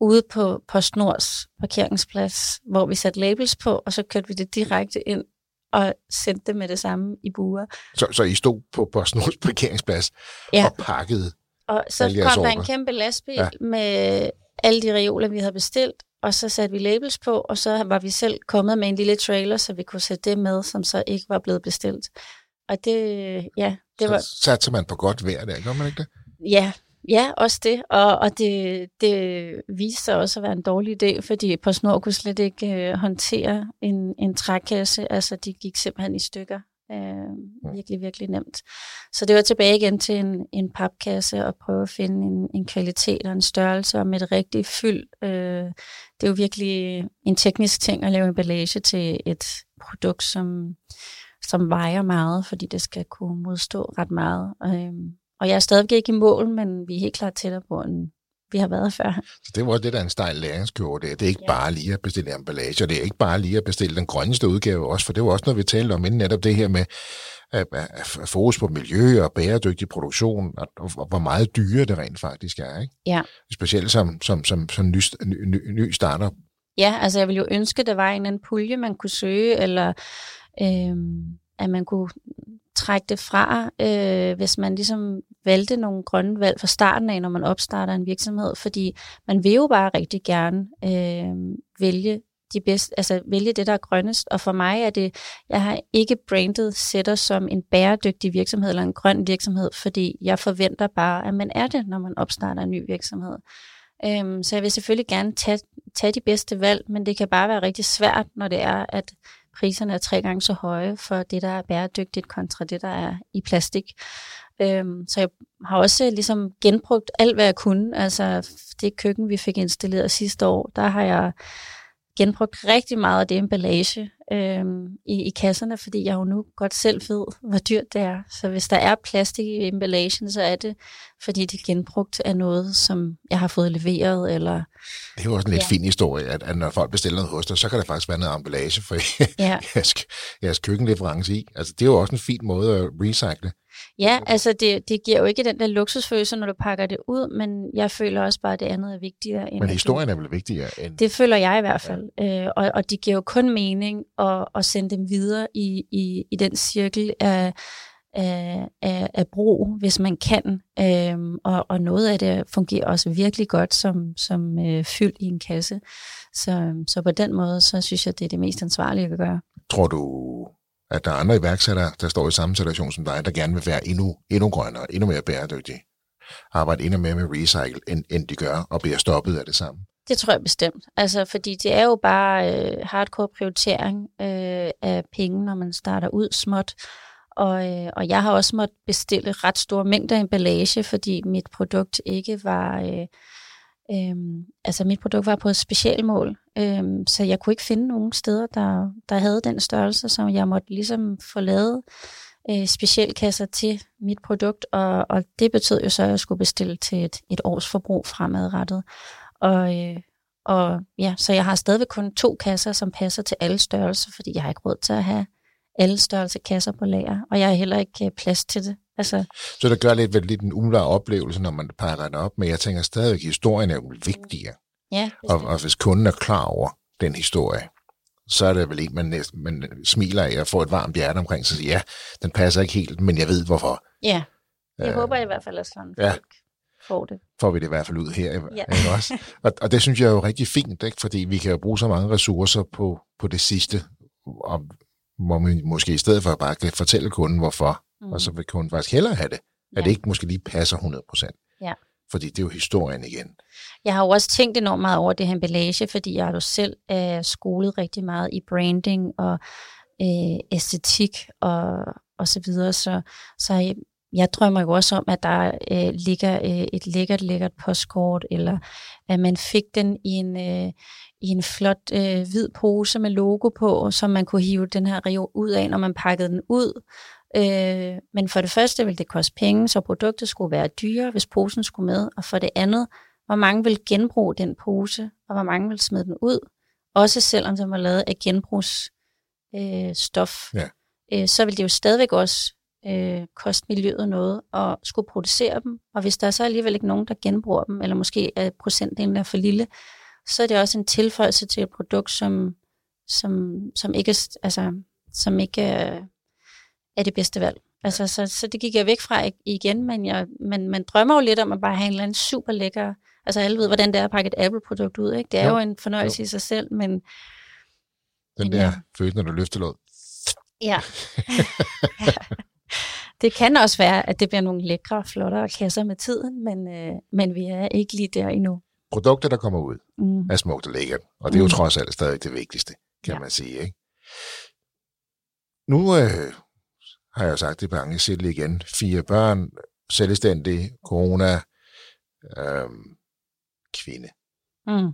ude på PostNords parkeringsplads, hvor vi satte labels på, og så kørte vi det direkte ind og sendte det med det samme i buer. Så, så I stod på PostNords parkeringsplads Ja. og pakkede Og så kom der en kæmpe lastbil ja. med alle de reoler, vi havde bestilt, og så satte vi labels på, og så var vi selv kommet med en lille trailer, så vi kunne sætte det med, som så ikke var blevet bestilt. Og det, ja, det så var... satte man på godt vejr der, gør man ikke det? Ja, ja, også det. Og, og det, det viste sig også at være en dårlig idé, fordi PostNord kunne slet ikke øh, håndtere en, en trækasse. Altså, de gik simpelthen i stykker. Øh, virkelig, virkelig nemt. Så det var tilbage igen til en, en papkasse og prøve at finde en, en kvalitet og en størrelse og med et rigtigt fyld. Øh, det er jo virkelig en teknisk ting at lave emballage til et produkt, som, som vejer meget, fordi det skal kunne modstå ret meget. Øh, og jeg er stadig ikke i mål, men vi er helt klart tættere på, end vi har været før. Så det var også det, der er en stejl læringskurve der. Det er ikke ja. bare lige at bestille emballage, og det er ikke bare lige at bestille den grønneste udgave også, for det var også noget, vi talte om inden netop det her med at, at fokus på miljø og bæredygtig produktion, og, og, og hvor meget dyre det rent faktisk er. Ikke? Ja. Specielt som, som, som, som ny, ny, ny starter. Ja, altså jeg ville jo ønske, der var en eller anden pulje, man kunne søge, eller øhm, at man kunne trække det fra, øh, hvis man ligesom valgte nogle grønne valg fra starten af, når man opstarter en virksomhed, fordi man vil jo bare rigtig gerne øh, vælge de bedste, altså vælge det, der er grønnest. Og for mig er det, jeg har ikke brandet sætter som en bæredygtig virksomhed eller en grøn virksomhed, fordi jeg forventer bare, at man er det, når man opstarter en ny virksomhed. Øhm, så jeg vil selvfølgelig gerne tage, tage de bedste valg, men det kan bare være rigtig svært, når det er, at priserne er tre gange så høje for det, der er bæredygtigt kontra det, der er i plastik. Øhm, så jeg har også øh, ligesom genbrugt alt, hvad jeg kunne. Altså det køkken, vi fik installeret sidste år, der har jeg genbrugt rigtig meget af det emballage øhm, i, i kasserne, fordi jeg jo nu godt selv ved, hvor dyrt det er. Så hvis der er plastik i emballagen, så er det, fordi det er genbrugt af noget, som jeg har fået leveret. Eller, det er jo også en lidt ja. fin historie, at, at når folk bestiller noget hos dig, så kan der faktisk være noget emballage for ja. (laughs) jeres, jeres køkkenleverance i. Altså det er jo også en fin måde at recycle. Ja, altså det, det giver jo ikke den der luksusfølelse, når du pakker det ud, men jeg føler også bare, at det andet er vigtigere. End men historien er vel vigtigere? End... Det føler jeg i hvert fald. Ja. Øh, og, og det giver jo kun mening at, at sende dem videre i, i, i den cirkel af, af, af, af brug, hvis man kan. Øhm, og, og noget af det fungerer også virkelig godt som, som øh, fyld i en kasse. Så, så på den måde, så synes jeg, det er det mest ansvarlige, at gøre. Tror du, at der er andre iværksættere, der står i samme situation som dig, der gerne vil være endnu, endnu grønnere, endnu mere bæredygtige, arbejde endnu mere med recycle, end, end de gør, og bliver stoppet af det samme? Det tror jeg bestemt. Altså, fordi det er jo bare øh, hardcore prioritering øh, af penge, når man starter ud småt. Og, øh, og jeg har også måttet bestille ret store mængder emballage, fordi mit produkt ikke var... Øh, Øhm, altså mit produkt var på et specialmål, øhm, så jeg kunne ikke finde nogen steder, der, der havde den størrelse, som jeg måtte ligesom få lavet øh, specialkasser til mit produkt, og, og det betød jo så, at jeg skulle bestille til et, et års forbrug fremadrettet. Og, øh, og ja, så jeg har stadigvæk kun to kasser, som passer til alle størrelser, fordi jeg har ikke råd til at have alle størrelse kasser på lager, og jeg har heller ikke øh, plads til det. Altså, så det gør lidt, lidt en umiddelbar oplevelse, når man pakker det op, men jeg tænker stadigvæk, at historien er jo vigtigere. Ja, og, og hvis kunden er klar over den historie, så er det vel ikke, man, næsten, man smiler af og får et varmt hjerte omkring og siger, ja, den passer ikke helt, men jeg ved hvorfor. Ja, jeg øh, håber i hvert fald, at sådan ja. folk får det. Får vi det i hvert fald ud her. Ja. Ikke også? (laughs) Og, og det synes jeg er jo rigtig fint, ikke? fordi vi kan jo bruge så mange ressourcer på, på det sidste, og hvor man måske i stedet for bare kan fortælle kunden, hvorfor, mm. og så vil kunden faktisk hellere have det, at ja. det ikke måske lige passer 100%. Ja. Fordi det er jo historien igen. Jeg har jo også tænkt enormt meget over det her emballage, fordi jeg har jo selv øh, skolet rigtig meget i branding og øh, æstetik og, og så videre. Så, så jeg, jeg drømmer jo også om, at der øh, ligger øh, et lækkert, lækkert postkort, eller at man fik den i en, øh, i en flot øh, hvid pose med logo på, som man kunne hive den her reol ud af, når man pakkede den ud. Øh, men for det første ville det koste penge, så produktet skulle være dyre, hvis posen skulle med. Og for det andet, hvor mange vil genbruge den pose, og hvor mange vil smide den ud. Også selvom den var lavet af genbrugsstof. Øh, stof. ja. øh, så vil det jo stadigvæk også øh, koste miljøet noget at skulle producere dem. Og hvis der er så alligevel ikke nogen, der genbruger dem, eller måske er procentdelen er for lille, så er det også en tilføjelse til et produkt, som, som, som ikke, altså, som ikke er, er det bedste valg. Altså, så, så det gik jeg væk fra igen, men jeg, man, man drømmer jo lidt om at bare have en eller anden super lækker, altså alle ved, hvordan det er at pakke et Apple-produkt ud, ikke? Det er jo, jo en fornøjelse jo. i sig selv, men... Den der ja. følelse, når du løfter låd. Ja. (laughs) ja. Det kan også være, at det bliver nogle lækre, flottere kasser med tiden, men, øh, men vi er ikke lige der endnu. Produkter, der kommer ud, mm. er smukt og lækkert, og det er jo mm. trods alt stadig det vigtigste, kan ja. man sige. Ikke? Nu øh, har jeg jo sagt det bange selv igen. Fire børn, selvstændig, corona, øh, kvinde. Mm.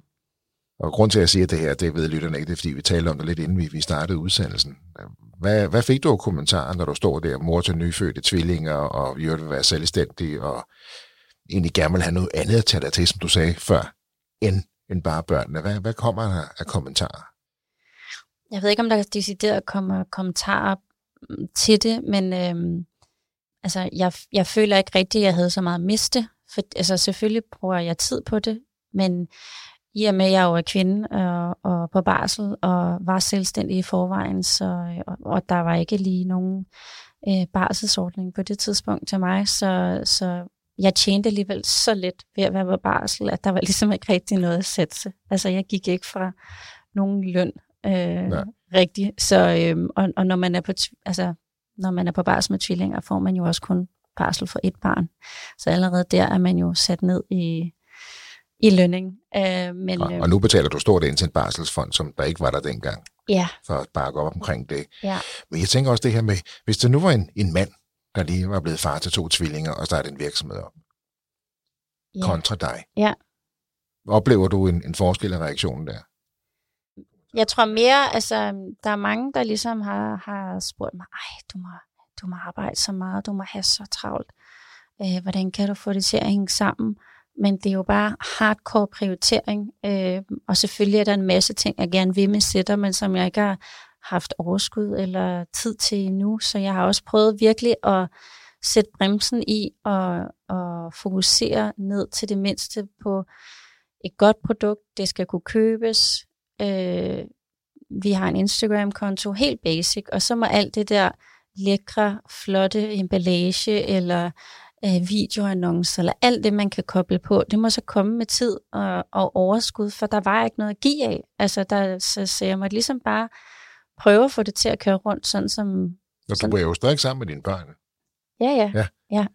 Og grund til, at jeg siger det her, det ved lytterne ikke, det er, fordi vi talte om det lidt, inden vi, vi startede udsendelsen. Hvad, hvad fik du af kommentarer, når du står der, mor til nyfødte tvillinger, og jo vil være selvstændig, og egentlig gerne vil have noget andet at tage dig til, som du sagde før, end, end bare børnene? Hvad, hvad kommer der af kommentarer? Jeg ved ikke, om der decideret kommer kommentarer mm, til det, men øhm, altså, jeg, jeg føler ikke rigtigt, at jeg havde så meget at miste. For, altså, selvfølgelig bruger jeg tid på det, men i og med, at jeg jo er kvinde og, og på barsel og var selvstændig i forvejen, så, og, og der var ikke lige nogen øh, barselsordning på det tidspunkt til mig, så, så jeg tjente alligevel så lidt ved at være på barsel, at der var (laughs) ligesom ikke rigtig noget at sætte Altså jeg gik ikke fra nogen løn øh, rigtigt. Så, øh, og, og når man er på, altså, når man er på barsel med tvillinger, får man jo også kun barsel for et barn. Så allerede der er man jo sat ned i, i lønning. Øh, men, og, og nu betaler du stort ind til en barselsfond, som der ikke var der dengang. Ja. For at bare gå op omkring det. Ja. Men jeg tænker også det her med, hvis der nu var en, en mand, der lige var blevet far til to tvillinger og startede en virksomhed op, ja. kontra dig. Ja. Oplever du en, en forskel i reaktionen der? Jeg tror mere, altså, der er mange, der ligesom har, har spurgt mig, ej, du må, du må arbejde så meget, du må have så travlt. Øh, hvordan kan du få det til at hænge sammen? men det er jo bare hardcore prioritering, øh, og selvfølgelig er der en masse ting, jeg gerne vil med sætter, men som jeg ikke har haft overskud eller tid til endnu, så jeg har også prøvet virkelig at sætte bremsen i og, og fokusere ned til det mindste på et godt produkt, det skal kunne købes, øh, vi har en Instagram-konto, helt basic, og så må alt det der lækre, flotte emballage eller øh, videoannoncer, eller alt det, man kan koble på, det må så komme med tid og, og overskud, for der var ikke noget at give af. Altså, der, så, så jeg måtte ligesom bare prøve at få det til at køre rundt, sådan som... Og du var jo stadig sammen med dine børn. Ja, ja, ja. ja.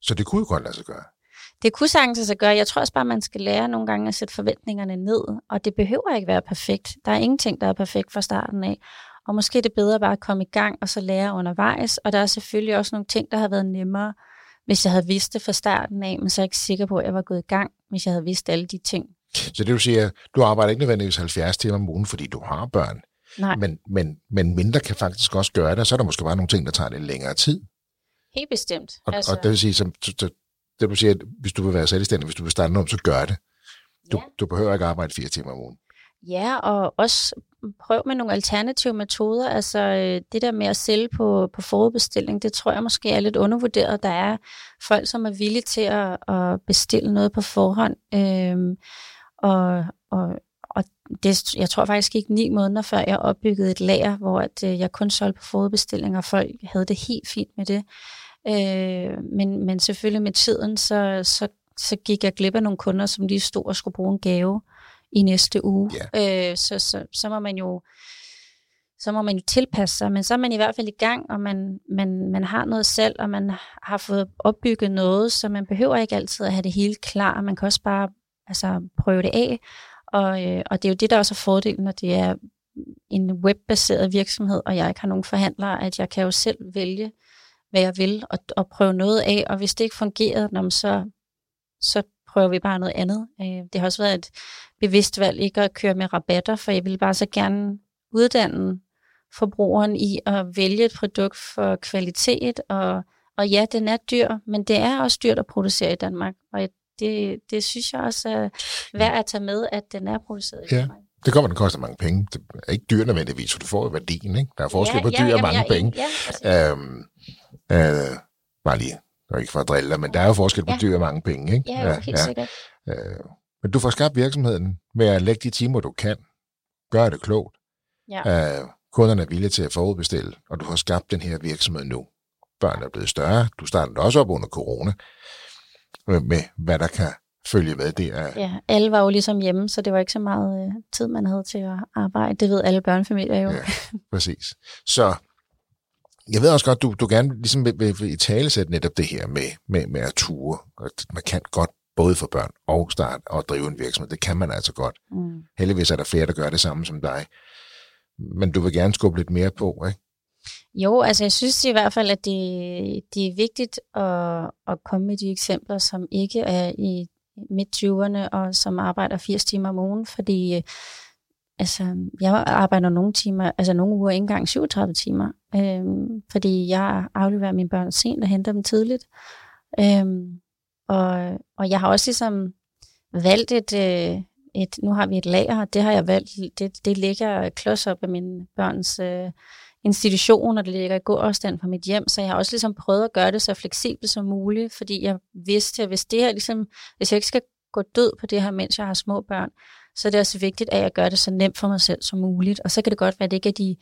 Så det kunne jo godt lade sig gøre. Det kunne sagtens sig gøre. Jeg tror også bare, man skal lære nogle gange at sætte forventningerne ned, og det behøver ikke være perfekt. Der er ingenting, der er perfekt fra starten af. Og måske er det bedre bare at komme i gang og så lære undervejs. Og der er selvfølgelig også nogle ting, der har været nemmere hvis jeg havde vidst det fra starten af, men så er jeg ikke sikker på, at jeg var gået i gang, hvis jeg havde vidst alle de ting. Så det du siger, du arbejder ikke nødvendigvis 70 timer om ugen, fordi du har børn. Nej. Men, men, men mindre kan faktisk også gøre det, så er der måske bare nogle ting, der tager lidt længere tid. Helt bestemt. Og, altså... og det vil sige, som, det vil sige, at hvis du vil være selvstændig, hvis du vil starte noget, så gør det. Du, ja. du behøver ikke arbejde fire timer om ugen. Ja, og også prøv med nogle alternative metoder. Altså øh, det der med at sælge på, på forudbestilling, det tror jeg måske er lidt undervurderet. Der er folk, som er villige til at, at bestille noget på forhånd. Øhm, og, og, og det, jeg tror faktisk ikke ni måneder før jeg opbyggede et lager, hvor at, øh, jeg kun solgte på forudbestilling, og folk havde det helt fint med det. Øh, men, men selvfølgelig med tiden, så, så, så gik jeg glip af nogle kunder, som lige stod og skulle bruge en gave i næste uge. Yeah. Øh, så, så, så må man jo så må man jo tilpasse sig, men så er man i hvert fald i gang, og man, man, man har noget selv, og man har fået opbygget noget, så man behøver ikke altid at have det hele klar. Man kan også bare altså, prøve det af, og, øh, og det er jo det, der også er fordelen, når det er en webbaseret virksomhed, og jeg ikke har nogen forhandlere, at jeg kan jo selv vælge, hvad jeg vil, og, og prøve noget af, og hvis det ikke fungerer, så, så prøver vi bare noget andet. Øh, det har også været et bevidst valg ikke at køre med rabatter, for jeg ville bare så gerne uddanne forbrugeren i at vælge et produkt for kvalitet, og, og ja, den er dyr, men det er også dyrt at producere i Danmark, og det, det synes jeg også er værd at tage med, at den er produceret i Danmark. Det kommer, den koster mange penge. Det er ikke dyr nødvendigvis, så du får værdien. Ikke? Der er forskel ja, på dyr ja, og mange ja, penge. Ja, øhm, øh, bare lige er ikke for at drille dig, men der er jo forskel på ja. dyr og mange penge. Ikke? Ja, ja helt ja. sikkert. Øh, men du får skabt virksomheden med at lægge de timer, du kan. Gør det klogt. Ja. Øh, kunderne er villige til at forudbestille, og du har skabt den her virksomhed nu. børn er blevet større. Du startede også op under corona, med, med hvad der kan følge med. Det er... Ja, alle var jo ligesom hjemme, så det var ikke så meget øh, tid, man havde til at arbejde. Det ved alle børnefamilier jo. Ja, præcis. Så jeg ved også godt, du, du gerne ligesom vil, vil, vil i tale sætte netop det her med, med, med at ture. Man kan godt både for børn og start og drive en virksomhed. Det kan man altså godt. Mm. Heldigvis er der flere, der gør det samme som dig. Men du vil gerne skubbe lidt mere på, ikke? Jo, altså jeg synes i hvert fald, at det, det er vigtigt at, at komme med de eksempler, som ikke er i midt-20'erne og som arbejder 80 timer om ugen, fordi altså, jeg arbejder nogle timer, altså nogle uger ikke engang 37 timer, øhm, fordi jeg afleverer mine børn sent og henter dem tidligt. Øhm, og, og jeg har også ligesom valgt et, øh, et, nu har vi et lager, det har jeg valgt, det, det ligger klods op af mine børns øh, institution, og det ligger i god afstand fra mit hjem, så jeg har også ligesom prøvet at gøre det så fleksibelt som muligt, fordi jeg vidste, at hvis det her ligesom, hvis jeg ikke skal gå død på det her, mens jeg har små børn, så er det også vigtigt, at jeg gør det så nemt for mig selv som muligt. Og så kan det godt være, at det ikke er de,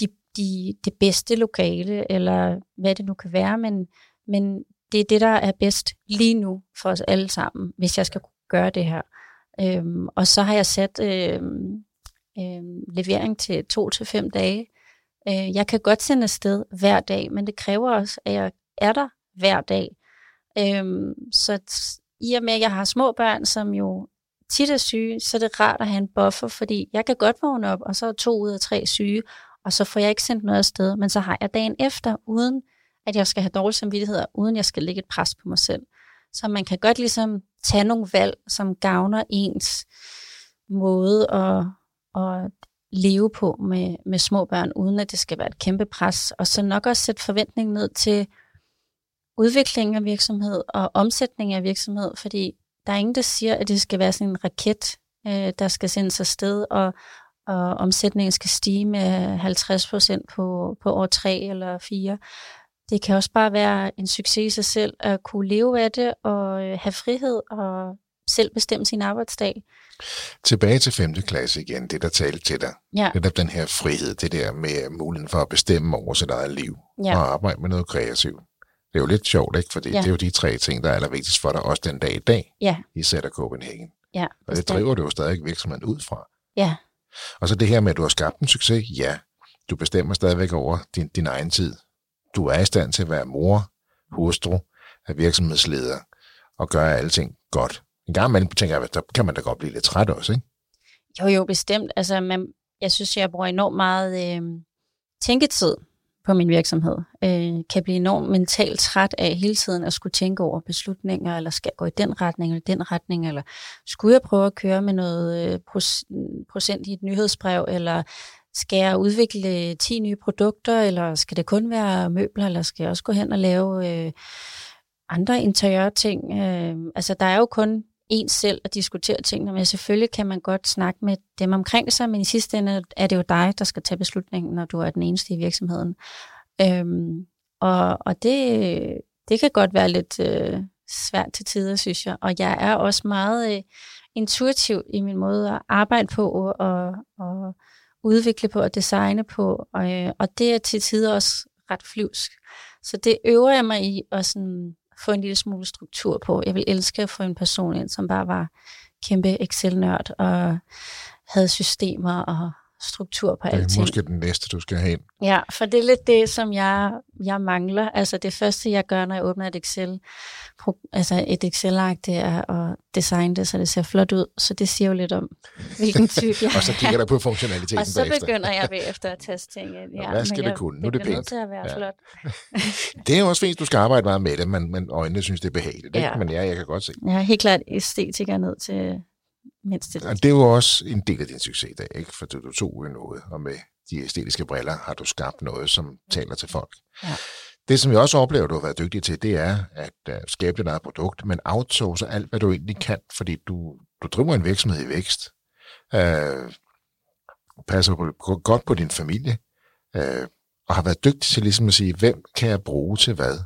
de, de, det bedste lokale, eller hvad det nu kan være, men, men det er det, der er bedst lige nu for os alle sammen, hvis jeg skal gøre det her. Øhm, og så har jeg sat øhm, øhm, levering til to til fem dage. Øh, jeg kan godt sende afsted hver dag, men det kræver også, at jeg er der hver dag. Øhm, så i og med, at jeg har små børn, som jo tit er syge, så er det rart at have en buffer, fordi jeg kan godt vågne op, og så er to ud af tre syge, og så får jeg ikke sendt noget afsted, men så har jeg dagen efter, uden at jeg skal have dårlig samvittighed, uden jeg skal lægge et pres på mig selv. Så man kan godt ligesom tage nogle valg, som gavner ens måde at, at leve på med, med små børn, uden at det skal være et kæmpe pres. Og så nok også sætte forventning ned til udvikling af virksomhed og omsætning af virksomhed, fordi der er ingen, der siger, at det skal være sådan en raket, øh, der skal sendes afsted, og, og omsætningen skal stige med 50 procent på, på år 3 eller 4. Det kan også bare være en succes i sig selv at kunne leve af det og øh, have frihed og selv bestemme sin arbejdsdag. Tilbage til 5. klasse igen, det der talte til dig. Ja. Det er den her frihed, det der med muligheden for at bestemme over sit eget liv ja. og arbejde med noget kreativt. Det er jo lidt sjovt, ikke? Fordi ja. det er jo de tre ting, der er allervigtigst for dig, også den dag i dag, ja. i Sætter Copenhagen. Ja, og det driver du jo stadig virksomheden ud fra. Ja. Og så det her med, at du har skabt en succes, ja. Du bestemmer stadigvæk over din, din egen tid. Du er i stand til at være mor, hustru, virksomhedsleder og gøre alting godt. En gang imellem tænker jeg, at der kan man da godt blive lidt træt også, ikke? Jo, jo, bestemt. Altså, man, jeg synes, jeg bruger enormt meget øh, tænketid på min virksomhed. Øh, kan blive enormt mentalt træt af hele tiden at skulle tænke over beslutninger, eller skal jeg gå i den retning, eller den retning, eller skulle jeg prøve at køre med noget øh, procent i et nyhedsbrev, eller skal jeg udvikle 10 nye produkter, eller skal det kun være møbler, eller skal jeg også gå hen og lave øh, andre interiørting? Øh, altså, der er jo kun en selv at diskutere tingene men Selvfølgelig kan man godt snakke med dem omkring sig, men i sidste ende er det jo dig, der skal tage beslutningen, når du er den eneste i virksomheden. Øhm, og og det, det kan godt være lidt øh, svært til tider, synes jeg. Og jeg er også meget øh, intuitiv i min måde at arbejde på og, og udvikle på og designe på. Og, øh, og det er til tider også ret flyvsk. Så det øver jeg mig i at sådan få en lille smule struktur på. Jeg vil elske at få en person ind, som bare var kæmpe Excel-nørd og havde systemer og struktur på alting. Det er måske den næste, du skal have ind. Ja, for det er lidt det, som jeg, jeg mangler. Altså det første, jeg gør, når jeg åbner et Excel, altså et Excel-ark, det er at designe det, så det ser flot ud. Så det siger jo lidt om, hvilken (laughs) type jeg Og så kigger der på funktionaliteten Og så bagefter. begynder jeg bagefter at tage ting ind. Ja, hvad skal det kunne? Nu er det pænt. til at være ja. flot. (laughs) det er også fint, du skal arbejde meget med det, men, men øjnene synes, det er behageligt. Ja. Ikke? Men ja, jeg kan godt se. Jeg er helt klart æstetiker ned til mens det... det er jo også en del af din succes i dag, ikke? for du tog jo noget, og med de æstetiske briller har du skabt noget, som taler til folk. Ja. Det, som jeg også oplever, du har været dygtig til, det er at uh, skabe dit eget produkt, men outsource alt, hvad du egentlig kan, fordi du, du driver en virksomhed i vækst, uh, passer på, godt på din familie, uh, og har været dygtig til ligesom at sige, hvem kan jeg bruge til hvad?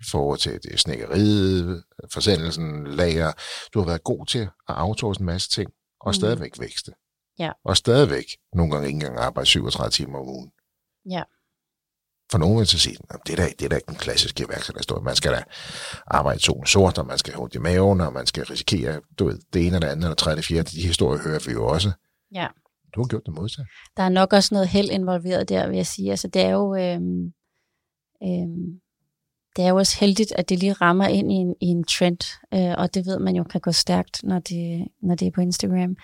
I forhold til det snikkeriet, forsendelsen, lager. Du har været god til at outsource en masse ting, og mm. stadigvæk vækste. Ja. Og stadigvæk nogle gange ikke engang arbejde 37 timer om ugen. Ja. For nogen vil så sige, at det er da, det er da ikke den klassiske iværksætterhistorie. Man skal da arbejde solen sort, og man skal have i maven, og man skal risikere du ved, det ene, eller andet, eller tredje, fjerde. De historier hører vi jo også. Ja. Du har gjort det modsat. Der er nok også noget held involveret der, vil jeg sige. Altså, det er jo... Øhm, øhm, det er jo også heldigt, at det lige rammer ind i en, i en trend, øh, og det ved man jo kan gå stærkt, når det, når det er på Instagram.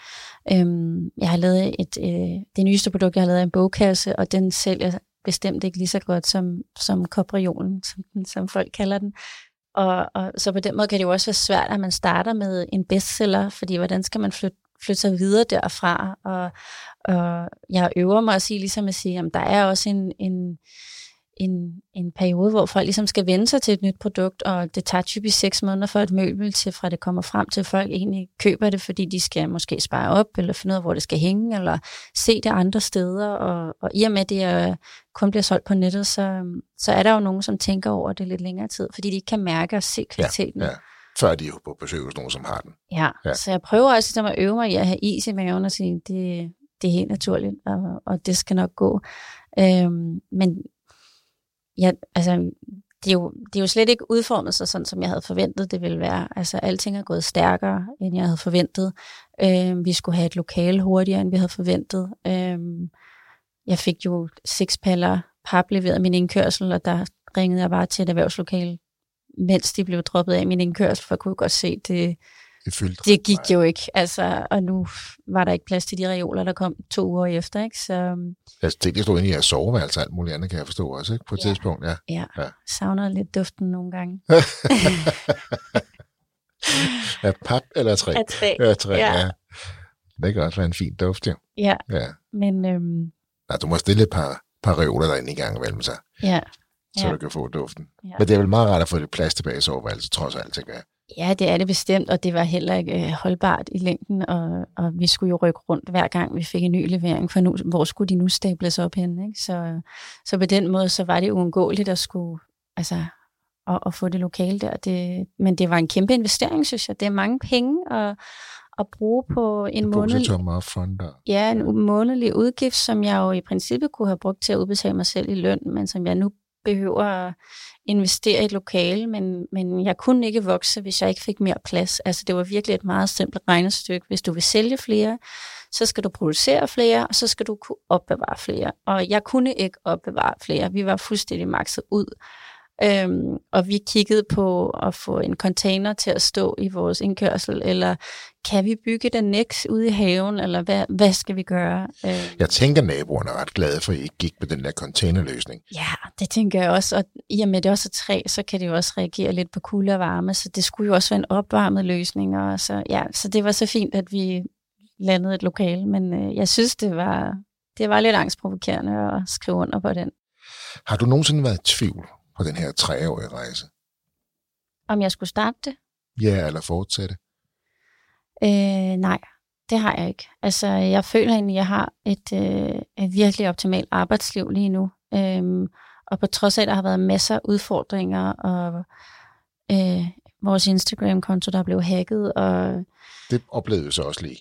Øhm, jeg har lavet et, øh, det nyeste produkt, jeg har lavet er en bogkasse, og den sælger bestemt ikke lige så godt som, som kopriolen, som, som folk kalder den. Og, og så på den måde kan det jo også være svært, at man starter med en bestseller, fordi hvordan skal man flytte, flytte sig videre derfra? Og, og jeg øver mig at sige, ligesom at sige, at der er også en, en, en, en periode, hvor folk ligesom skal vende sig til et nyt produkt, og det tager typisk seks måneder for et møbel til, fra det kommer frem til, at folk egentlig køber det, fordi de skal måske spare op, eller finde ud af, hvor det skal hænge, eller se det andre steder, og, og i og med, at det er, kun bliver solgt på nettet, så, så er der jo nogen, som tænker over det lidt længere tid, fordi de ikke kan mærke og se kvaliteten. Ja, ja. Før de er jo på besøg hos nogen, som har den. Ja, ja. så jeg prøver også ligesom at øve mig i at have is i maven og sige, det, det er helt naturligt, og, og det skal nok gå. Øhm, men ja, altså, det er, jo, det er jo slet ikke udformet sig sådan, som jeg havde forventet, det ville være. Altså, alting er gået stærkere, end jeg havde forventet. Øh, vi skulle have et lokal hurtigere, end vi havde forventet. Øh, jeg fik jo seks paller pap leveret min indkørsel, og der ringede jeg bare til et erhvervslokale, mens de blev droppet af min indkørsel, for jeg kunne godt se, det, det, fyldte det gik jo ikke, altså, og nu var der ikke plads til de reoler, der kom to uger efter, ikke? Så, jeg tænkte, jeg stod inde i jeres soveværelse og alt muligt andet, kan jeg forstå også, ikke? På et ja, tidspunkt, ja. Ja, ja. savner lidt duften nogle gange. (laughs) (laughs) ja, pap eller træ? Af træ. Ja, træ, ja. ja. Det kan også være en fin duft, jo. Ja, ja. men... Øhm, Nej, du må stille et par, par reoler derinde i gang imellem sig, ja, så ja. du kan få duften. Ja. Men det er vel meget rart at få lidt plads tilbage i soveværelset, trods alt, tænker jeg. Ja, det er det bestemt, og det var heller ikke øh, holdbart i længden, og, og vi skulle jo rykke rundt hver gang, vi fik en ny levering, for nu, hvor skulle de nu stables op hen? Ikke? Så, så på den måde, så var det uundgåeligt at skulle, altså, at, at få det lokale der. Det, men det var en kæmpe investering, synes jeg. Det er mange penge at, at bruge på en måned. Ja, en månedlig udgift, som jeg jo i princippet kunne have brugt til at udbetale mig selv i løn, men som jeg nu behøver at investere i et lokale, men, men jeg kunne ikke vokse, hvis jeg ikke fik mere plads. Altså det var virkelig et meget simpelt regnestykke. Hvis du vil sælge flere, så skal du producere flere, og så skal du kunne opbevare flere. Og jeg kunne ikke opbevare flere. Vi var fuldstændig makset ud. Øhm, og vi kiggede på at få en container til at stå i vores indkørsel, eller kan vi bygge den next ude i haven, eller hvad, hvad skal vi gøre? Øhm, Jeg tænker, naboerne er ret glade for, at I gik med den der containerløsning. Ja, det tænker jeg også, og i og med det også er træ, så kan det jo også reagere lidt på kulde og varme, så det skulle jo også være en opvarmet løsning, og så, ja, så det var så fint, at vi landede et lokale, men øh, jeg synes, det var, det var lidt angstprovokerende at skrive under på den. Har du nogensinde været i tvivl på den her treårige rejse? Om jeg skulle starte det? Ja, eller fortsætte? Øh, nej, det har jeg ikke. Altså, jeg føler egentlig, at jeg har et, øh, et virkelig optimalt arbejdsliv lige nu. Øhm, og på trods af, at der har været masser af udfordringer, og øh, vores Instagram-konto, der blev hacket, og... Det oplevede jeg så også lige?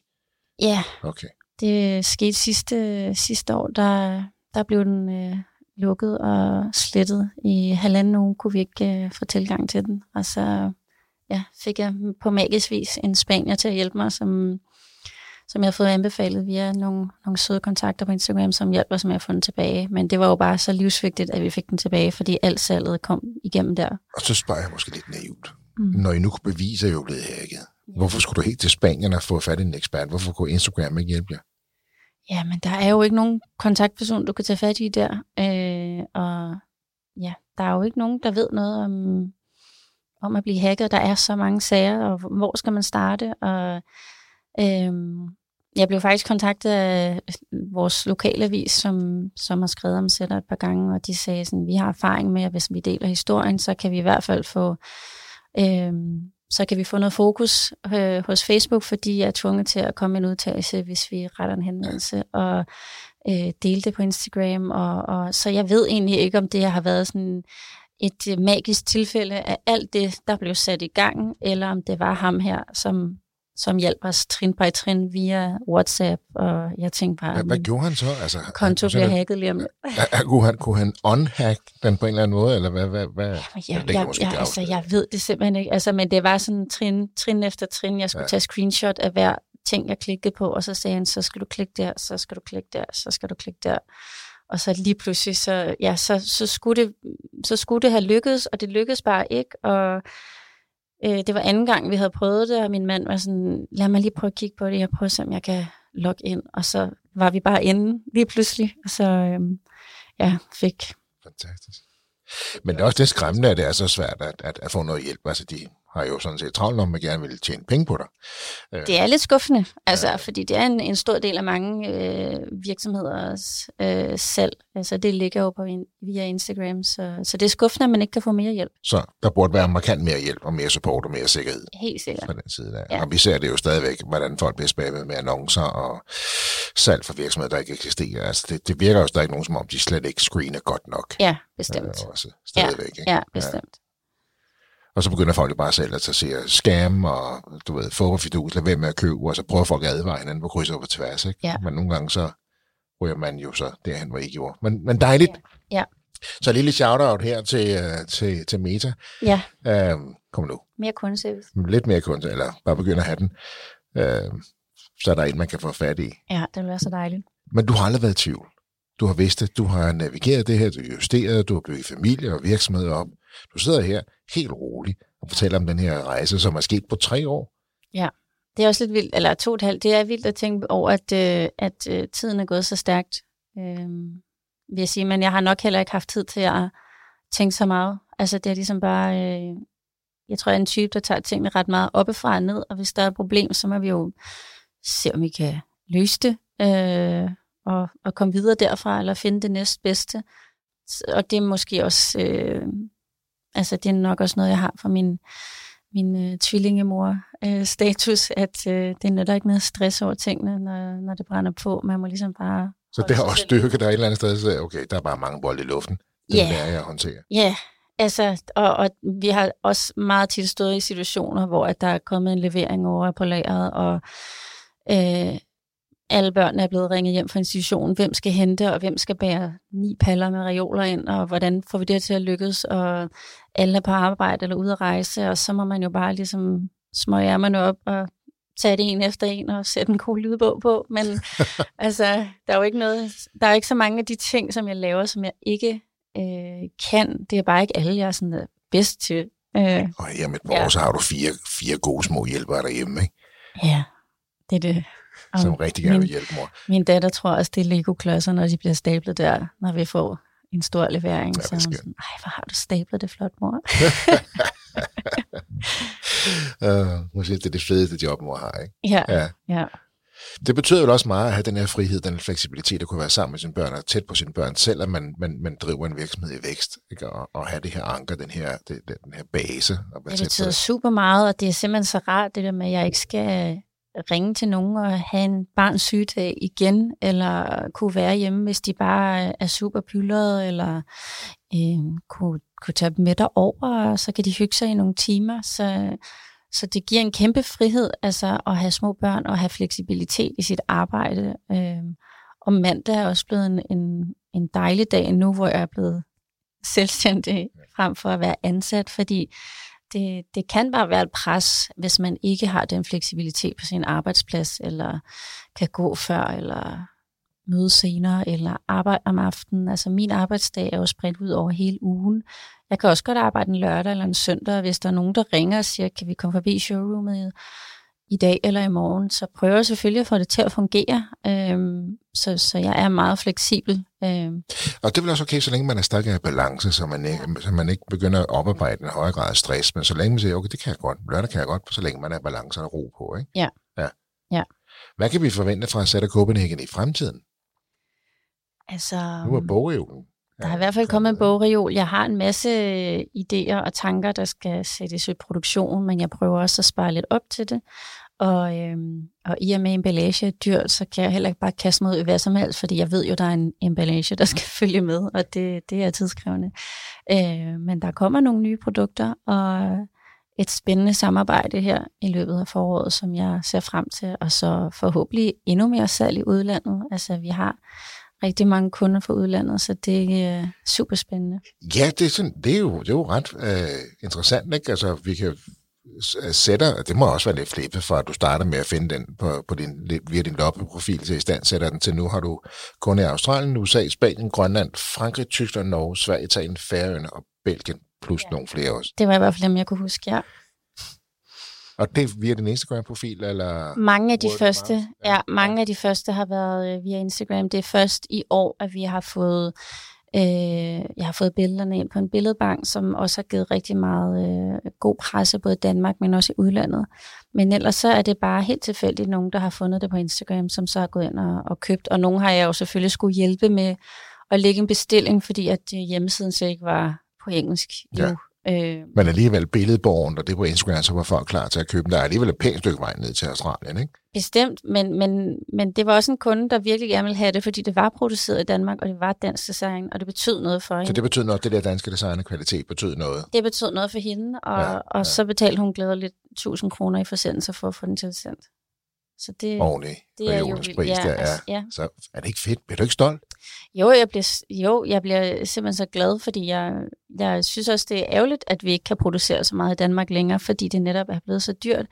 Ja. Okay. Det skete sidste, sidste år, der, der blev den øh, lukket og slettet. I halvanden uge kunne vi ikke øh, få tilgang til den. Og så ja, fik jeg på magisk vis en spanier til at hjælpe mig, som, som jeg har fået anbefalet via nogle, nogle søde kontakter på Instagram, som hjalp os med at få den tilbage. Men det var jo bare så livsvigtigt, at vi fik den tilbage, fordi alt salget kom igennem der. Og så spørger jeg måske lidt naivt. Mm. Når I nu kunne bevise, at I blevet hacket, hvorfor skulle du helt til Spanien og få fat i en ekspert? Hvorfor kunne Instagram ikke hjælpe jer? Ja, men der er jo ikke nogen kontaktperson, du kan tage fat i der. Øh, og ja, der er jo ikke nogen, der ved noget om, om at blive hacket. Der er så mange sager, og hvor skal man starte? Og øh, jeg blev faktisk kontaktet af øh, vores lokalavis, som, som har skrevet om sætter et par gange, og de sagde sådan, vi har erfaring med, at hvis vi deler historien, så kan vi i hvert fald få... Øh, så kan vi få noget fokus øh, hos Facebook, fordi jeg er tvunget til at komme med en udtalelse, hvis vi retter en henvendelse, og øh, dele det på Instagram. Og, og, så jeg ved egentlig ikke, om det har været sådan et øh, magisk tilfælde af alt det, der blev sat i gang, eller om det var ham her, som som hjalp os trin by trin via WhatsApp, og jeg tænkte bare, Hvad, hvad gjorde han så? Altså, konto bliver hacket lige om han- kunne, han, kunne han unhack den på en eller anden måde, eller hvad? hvad, hvad? Men det Jeg, kan jeg, jeg, altså, jeg ved det simpelthen ikke. Altså, men det var sådan trin, trin efter trin. Jeg skulle Ja. ja. tage screenshot af hver ting, jeg klikkede på, og så sagde han, så skal du klikke der, så skal du klikke der, så skal du klikke der. Og så lige pludselig, så, ja, så, så, skulle det, så skulle det have lykkedes, og det lykkedes bare ikke. Og øh, det var anden gang, vi havde prøvet det, og min mand var sådan, lad mig lige prøve at kigge på det, jeg prøver at se, om jeg kan logge ind. Og så var vi bare inde lige pludselig, og så øh, ja, fik Fantastisk. Men det er også det skræmmende, at det er så svært at, at, at få noget hjælp. Altså, de har jo sådan set travlt om, at gerne vil tjene penge på dig. Øh, Det er lidt skuffende, altså, ja. fordi det er en, en stor del af mange øh, virksomheders øh, salg. Altså, det ligger jo på in, via Instagram, så, så det er skuffende, at man ikke kan få mere hjælp. Så der burde være markant mere hjælp og mere support og mere sikkerhed Helt sikkert. fra den side der. Ja. Og vi ser det jo stadigvæk, hvordan folk bliver spammet med annoncer og salg for virksomheder, der ikke eksisterer. Altså, det, det virker jo stadig nogen, som om de slet ikke screener godt nok. Ja, bestemt. Øh, også stadigvæk, ikke? Ja, bestemt. Og så begynder folk jo bare selv at se scam og, du ved, få fidus, lad være med at købe, og så prøver folk at advare hinanden på kryds og på tværs, ikke? Ja. Men nogle gange så ryger man jo så derhen, hvor I gjorde. Men, men dejligt. Ja. Så et lille shout-out her til, uh, til, til Meta. Ja, Uh, kom nu. mere kundeservice. Lidt mere kunde, eller bare begynde at have den. Uh, så er der en, man kan få fat i. Ja, det vil være så dejligt. Men du har aldrig været i tvivl. Du har vidst det, du har navigeret det her, du har justeret, du har bygget familie og virksomhed op. Du sidder her helt rolig og fortæller om den her rejse, som er sket på tre år. Ja, Det er også lidt vildt, eller to og et halvt, det er vildt at tænke over, at, øh, at øh, tiden er gået så stærkt, øh, vil jeg sige. Men jeg har nok heller ikke haft tid til at tænke så meget. Altså det er ligesom bare, øh, jeg tror, jeg er en type, der tager tingene ret meget oppefra og ned, og hvis der er et problem, så må vi jo se, om vi kan løse det, øh, og, og komme videre derfra, eller finde det næstbedste. Og det er måske også, øh, altså det er nok også noget, jeg har fra min min øh, tvillingemor-status, at øh, det nytter ikke med stress over tingene, når, når det brænder på. Man må ligesom bare... Så det har også selv- styrket dig et eller andet sted, så okay, der er bare mange bolde i luften. Det Ja. lærer jeg at håndtere. Ja, altså, og, og vi har også meget tit stået i situationer, hvor at der er kommet en levering over på lageret, og øh, alle børnene er blevet ringet hjem fra institutionen. Hvem skal hente, og hvem skal bære ni paller med reoler ind, og hvordan får vi det til at lykkes, og alle er på arbejde eller ude at rejse, og så må man jo bare ligesom smøge ærmerne op og tage det en efter en og sætte en god lydbog på. Men (laughs) altså, der er jo ikke noget, der er ikke så mange af de ting, som jeg laver, som jeg ikke øh, kan. Det er bare ikke alle, jeg er sådan øh, bedst til. Øh, Og her med et Ja. så har du fire, fire gode små hjælpere derhjemme, ikke? ja, det er det. Som rigtig gerne min- vil hjælpe mor. Min datter tror også, det er Lego-klodser, når de bliver stablet der, når vi får en stor levering. Ja, så hun sådan, ej, hvor har du stablet det flot, mor. Uh, (laughs) (laughs) hun siger, det er det fedeste job, mor har, ikke? ja, Ja. ja. Det betyder jo også meget at have den her frihed, den fleksibilitet, at kunne være sammen med sine børn og tæt på sine børn, selvom man, man, man driver en virksomhed i vækst, ikke? Og, og have det her anker, den her, det, den her base. Og være Det betyder super meget, og det er simpelthen så rart, det der med, at jeg ikke skal ringe til nogen og have en barns sygdag igen, eller kunne være hjemme, hvis de bare er super pyldrede, eller øh, kunne, kunne tage dem med derover, og så kan de hygge sig i nogle timer. Så, så det giver en kæmpe frihed altså, at have små børn og have fleksibilitet i sit arbejde. Øh, og mandag er også blevet en, en, en dejlig dag nu, hvor jeg er blevet selvstændig frem for at være ansat, fordi det, det kan bare være et pres, hvis man ikke har den fleksibilitet på sin arbejdsplads, eller kan gå før, eller møde senere, eller arbejde om aftenen. Altså min arbejdsdag er jo spredt ud over hele ugen. Jeg kan også godt arbejde en lørdag eller en søndag, hvis der er nogen, der ringer og siger, kan vi komme forbi showroomet i dag eller i morgen, så prøver jeg selvfølgelig at få det til at fungere. Øhm, så, så jeg er meget fleksibel. Øhm, Og det er vel også okay, så længe man er stadig i balance, så man, ikke, så man ikke begynder at oparbejde en højere grad af stress, men så længe man siger, okay, det kan jeg godt, lørdag kan jeg godt, så længe man er i balance og ro på, ikke? Ja. ja. Ja. Hvad kan vi forvente fra Sætter Copenhagen i fremtiden? altså, Nu er bogreolen. Der er i hvert fald kommet en bogreol. Jeg har en masse idéer og tanker, der skal sættes i produktion, men jeg prøver også at spare lidt op til det. Og, øhm, og i og med emballage er dyrt, så kan jeg heller ikke bare kaste mig ud i hvad som helst, fordi jeg ved jo, der er en emballage, der skal (laughs) følge med, og det, det er tidskrævende. Øh, men der kommer nogle nye produkter, og et spændende samarbejde her i løbet af foråret, som jeg ser frem til, og så forhåbentlig endnu mere salg i udlandet. Altså, vi har rigtig mange kunder fra udlandet, så det er øh, super spændende. Ja, det er, sådan, det er, jo, det er jo ret øh, interessant, ikke? Altså, vi kan sætter, det må også være lidt flippet for, at du starter med at finde den på, på din, via din lobbyprofil til i stand sætter den til nu har du kun i Australien, USA, Spanien, Grønland, Frankrig, Tyskland, Norge, Sverige, Italien, Færøerne og Belgien, plus ja. nogle flere også. Det var i hvert fald dem, jeg kunne huske, ja. Og det er via din Instagram-profil, eller? Mange af de første, ja, ja, mange af de første har været øh, via Instagram. Det er først i år, at vi har fået Øh, jeg har fået billederne ind på en billedbank, som også har givet rigtig meget øh, god presse, både i Danmark, men også i udlandet. Men ellers så er det bare helt tilfældigt nogen, der har fundet det på Instagram, som så har gået ind og, og købt. Og nogle har jeg jo selvfølgelig skulle hjælpe med at lægge en bestilling, fordi at øh, hjemmesiden så ikke var på engelsk ja. Øh, Men alligevel billedborgen, og det på Instagram, så var folk klar til at købe Der er alligevel et pænt stykke vej ned til Australien, ikke? Bestemt, men, men, men det var også en kunde, der virkelig gerne ville have det, fordi det var produceret i Danmark, og det var dansk design, og det betød noget for hende. Så det betød noget, det der danske design og kvalitet betød noget? Det betød noget for hende, og, ja, ja. og så betalte hun glædeligt 1000 kroner i forsendelse for at få den tilsendt. Så det, Ordentlig det er jo pris, ja, der er. Altså, ja. Så er det ikke fedt? Bliver du ikke stolt? Jo, jeg bliver, jo, jeg bliver simpelthen så glad, fordi jeg, jeg synes også, det er ærgerligt, at vi ikke kan producere så meget i Danmark længere, fordi det netop er blevet så dyrt.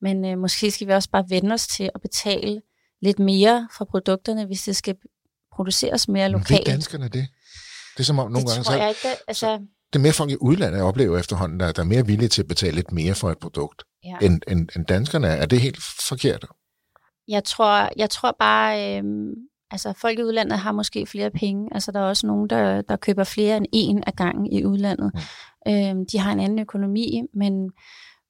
Men øh, måske skal vi også bare vende os til at betale lidt mere for produkterne, hvis det skal produceres mere lokalt. Men ved danskerne det? Det er som om nogle det gange... Tror jeg ikke, altså, det er mere folk i udlandet, oplever efterhånden, der, der er mere villige til at betale lidt mere for et produkt, ja. end, end, end danskerne er. Er det helt forkert? Jeg tror, jeg tror bare, øh, altså folk i udlandet har måske flere penge. Altså der er også nogen, der, der køber flere end en af gangen i udlandet. Mm. Øh, de har en anden økonomi, men,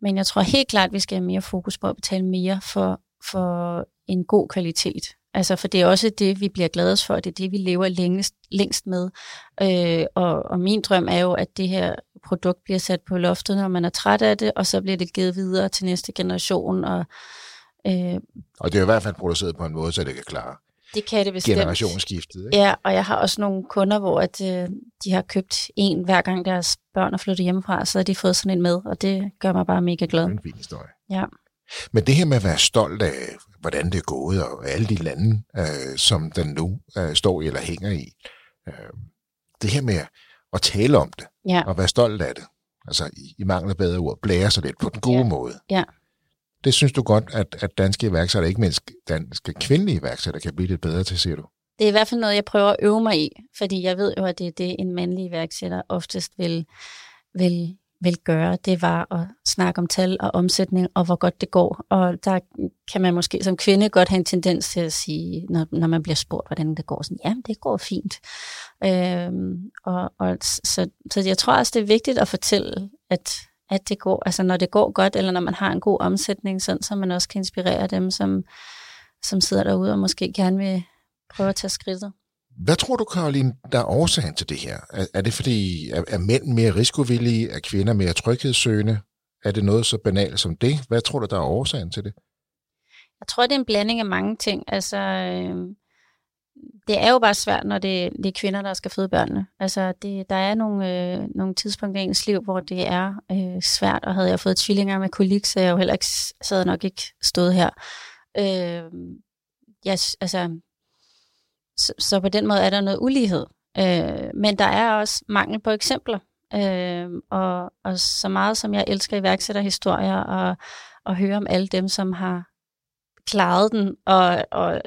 men jeg tror helt klart, at vi skal have mere fokus på at betale mere for, for en god kvalitet. Altså, for det er også det, vi bliver gladest for, det er det, vi lever længst, længst med. Øh, og, og min drøm er jo, at det her produkt bliver sat på loftet, når man er træt af det, og så bliver det givet videre til næste generation, og Øh, og det er i hvert fald produceret på en måde, så det kan klare det kan det bestemt. generationsskiftet. Ikke? Ja, og jeg har også nogle kunder, hvor at, øh, de har købt en hver gang deres børn er flyttet hjemmefra, så har de fået sådan en med, og det gør mig bare mega glad. Det er en fin historie. Ja. Men det her med at være stolt af, hvordan det er gået, og alle de lande, øh, som den nu øh, står i eller hænger i, øh, det her med at tale om det, ja. og være stolt af det, altså i, i mangel af bedre ord, blære sig lidt på den gode ja. måde. Ja. Det synes du godt, at, at danske iværksættere, ikke mindst danske kvindelige iværksættere, kan blive lidt bedre til, siger du? Det er i hvert fald noget, jeg prøver at øve mig i, fordi jeg ved jo, at det er det, en mandlig iværksætter oftest vil, vil, vil gøre. Det var at snakke om tal og omsætning, og hvor godt det går. Og der kan man måske som kvinde godt have en tendens til at sige, når, når man bliver spurgt, hvordan det går, sådan, ja, det går fint. Øhm, og, og, så, så jeg tror også, det er vigtigt at fortælle, at at det går, altså når det går godt, eller når man har en god omsætning, sådan, så man også kan inspirere dem, som, som sidder derude og måske gerne vil prøve at tage skridtet. Hvad tror du, Karoline, der er årsagen til det her? Er, er det fordi, er, er mænd mere risikovillige? Er kvinder mere tryghedssøgende? Er det noget så banalt som det? Hvad tror du, der er årsagen til det? Jeg tror, det er en blanding af mange ting. Altså, øh, det er jo bare svært, når det, det er kvinder, der skal føde børnene. Altså, det, der er nogle, øh, nogle tidspunkter i ens liv, hvor det er øh, svært, og havde jeg fået tvillinger med kolik, så jeg jo heller ikke, så havde nok ikke stået her. Øh, yes, altså, så, så på den måde er der noget ulighed. Øh, men der er også mangel på eksempler. Øh, og, og så meget som jeg elsker iværksætterhistorier, og, og høre om alle dem, som har klaret den, og, og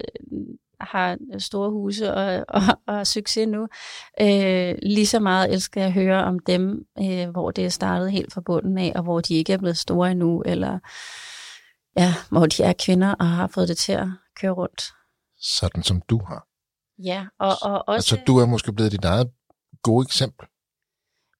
har store huse og, og, og succes nu. Øh, lige så meget elsker jeg at høre om dem, øh, hvor det er startet helt fra bunden af, og hvor de ikke er blevet store endnu, eller ja, hvor de er kvinder og har fået det til at køre rundt. Sådan som du har. Ja, og, og også... Altså, du er måske blevet dit eget gode eksempel.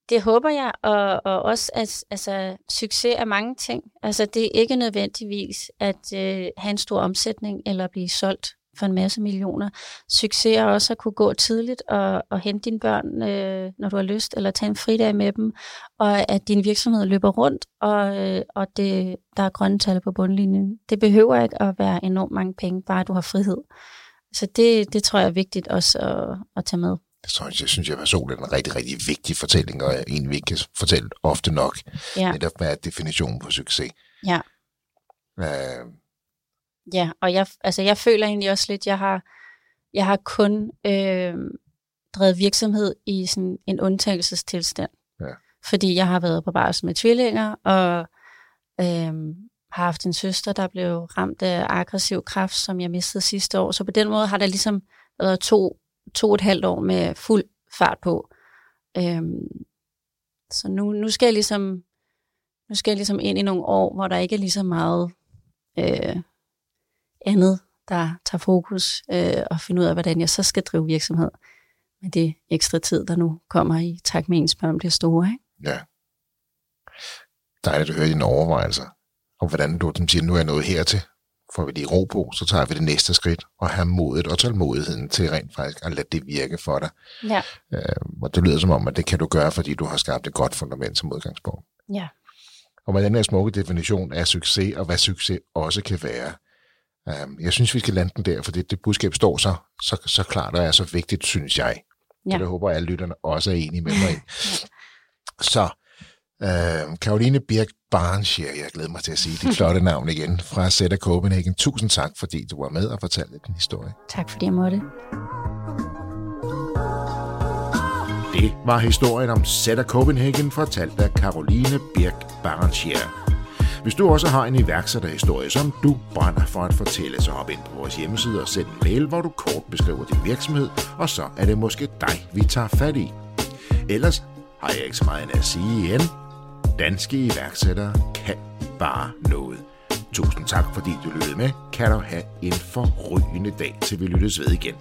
Det håber jeg, og, og også, at altså, succes er mange ting. Altså, det er ikke nødvendigvis at øh, have en stor omsætning eller blive solgt for en masse millioner. Succes er også at kunne gå tidligt og, og hente dine børn, øh, når du har lyst, eller tage en fridag med dem, og at din virksomhed løber rundt, og, øh, og det, der er grønne tal på bundlinjen. Det behøver ikke at være enormt mange penge, bare du har frihed. Så det, det tror jeg er vigtigt også at, at tage med. Så jeg synes, jeg personligt er en rigtig, rigtig vigtig fortælling, og en vi ikke kan fortælle ofte nok. Ja. Netop er definitionen på succes. Ja. Øh, Ja, og jeg, altså jeg føler egentlig også lidt, jeg har, jeg har kun øh, drevet virksomhed i sådan en undtagelsestilstand. Ja. Fordi jeg har været på barsel med tvillinger, og øh, har haft en søster, der blev ramt af aggressiv kræft, som jeg mistede sidste år. Så på den måde har der ligesom været to, to og et halvt år med fuld fart på. Øh, så nu, nu skal jeg ligesom nu skal jeg ligesom ind i nogle år, hvor der ikke er lige så meget øh, andet, der tager fokus øh, og finde ud af, hvordan jeg så skal drive virksomhed med det ekstra tid, der nu kommer i takt med ens børn bliver store. Ikke? ja. Dejligt at høre dine overvejelser, og hvordan du som siger, nu er jeg nået hertil, får vi lige ro på, så tager vi det næste skridt, og have modet og tålmodigheden til rent faktisk at lade det virke for dig. Ja. Øh, og det lyder som om, at det kan du gøre, fordi du har skabt et godt fundament som udgangspunkt. Ja. Og med den her smukke definition af succes, og hvad succes også kan være, um, jeg synes, vi skal lande den der, for det, det budskab står så, så, så klart og er så vigtigt, synes jeg. Ja. Så det håber jeg, at alle lytterne også er enige med mig i. (laughs) Så, uh, Karoline Birk Barnschier, jeg glæder mig til at sige dit (laughs) flotte navn igen, fra Sætter Copenhagen. Tusind tak, fordi du var med og fortalte din historie. Tak fordi jeg måtte. Det var historien om Sætter Copenhagen, fortalt af Caroline Birk Barenschier. Hvis du også har en iværksætterhistorie, som du brænder for at fortælle, så hop ind på vores hjemmeside og send en mail, hvor du kort beskriver din virksomhed, og så er det måske dig, vi tager fat i. Ellers har jeg ikke så meget at sige igen. Danske iværksættere kan bare noget. Tusind tak, fordi du lyttede med. Kan du have en forrygende dag, til vi lyttes ved igen.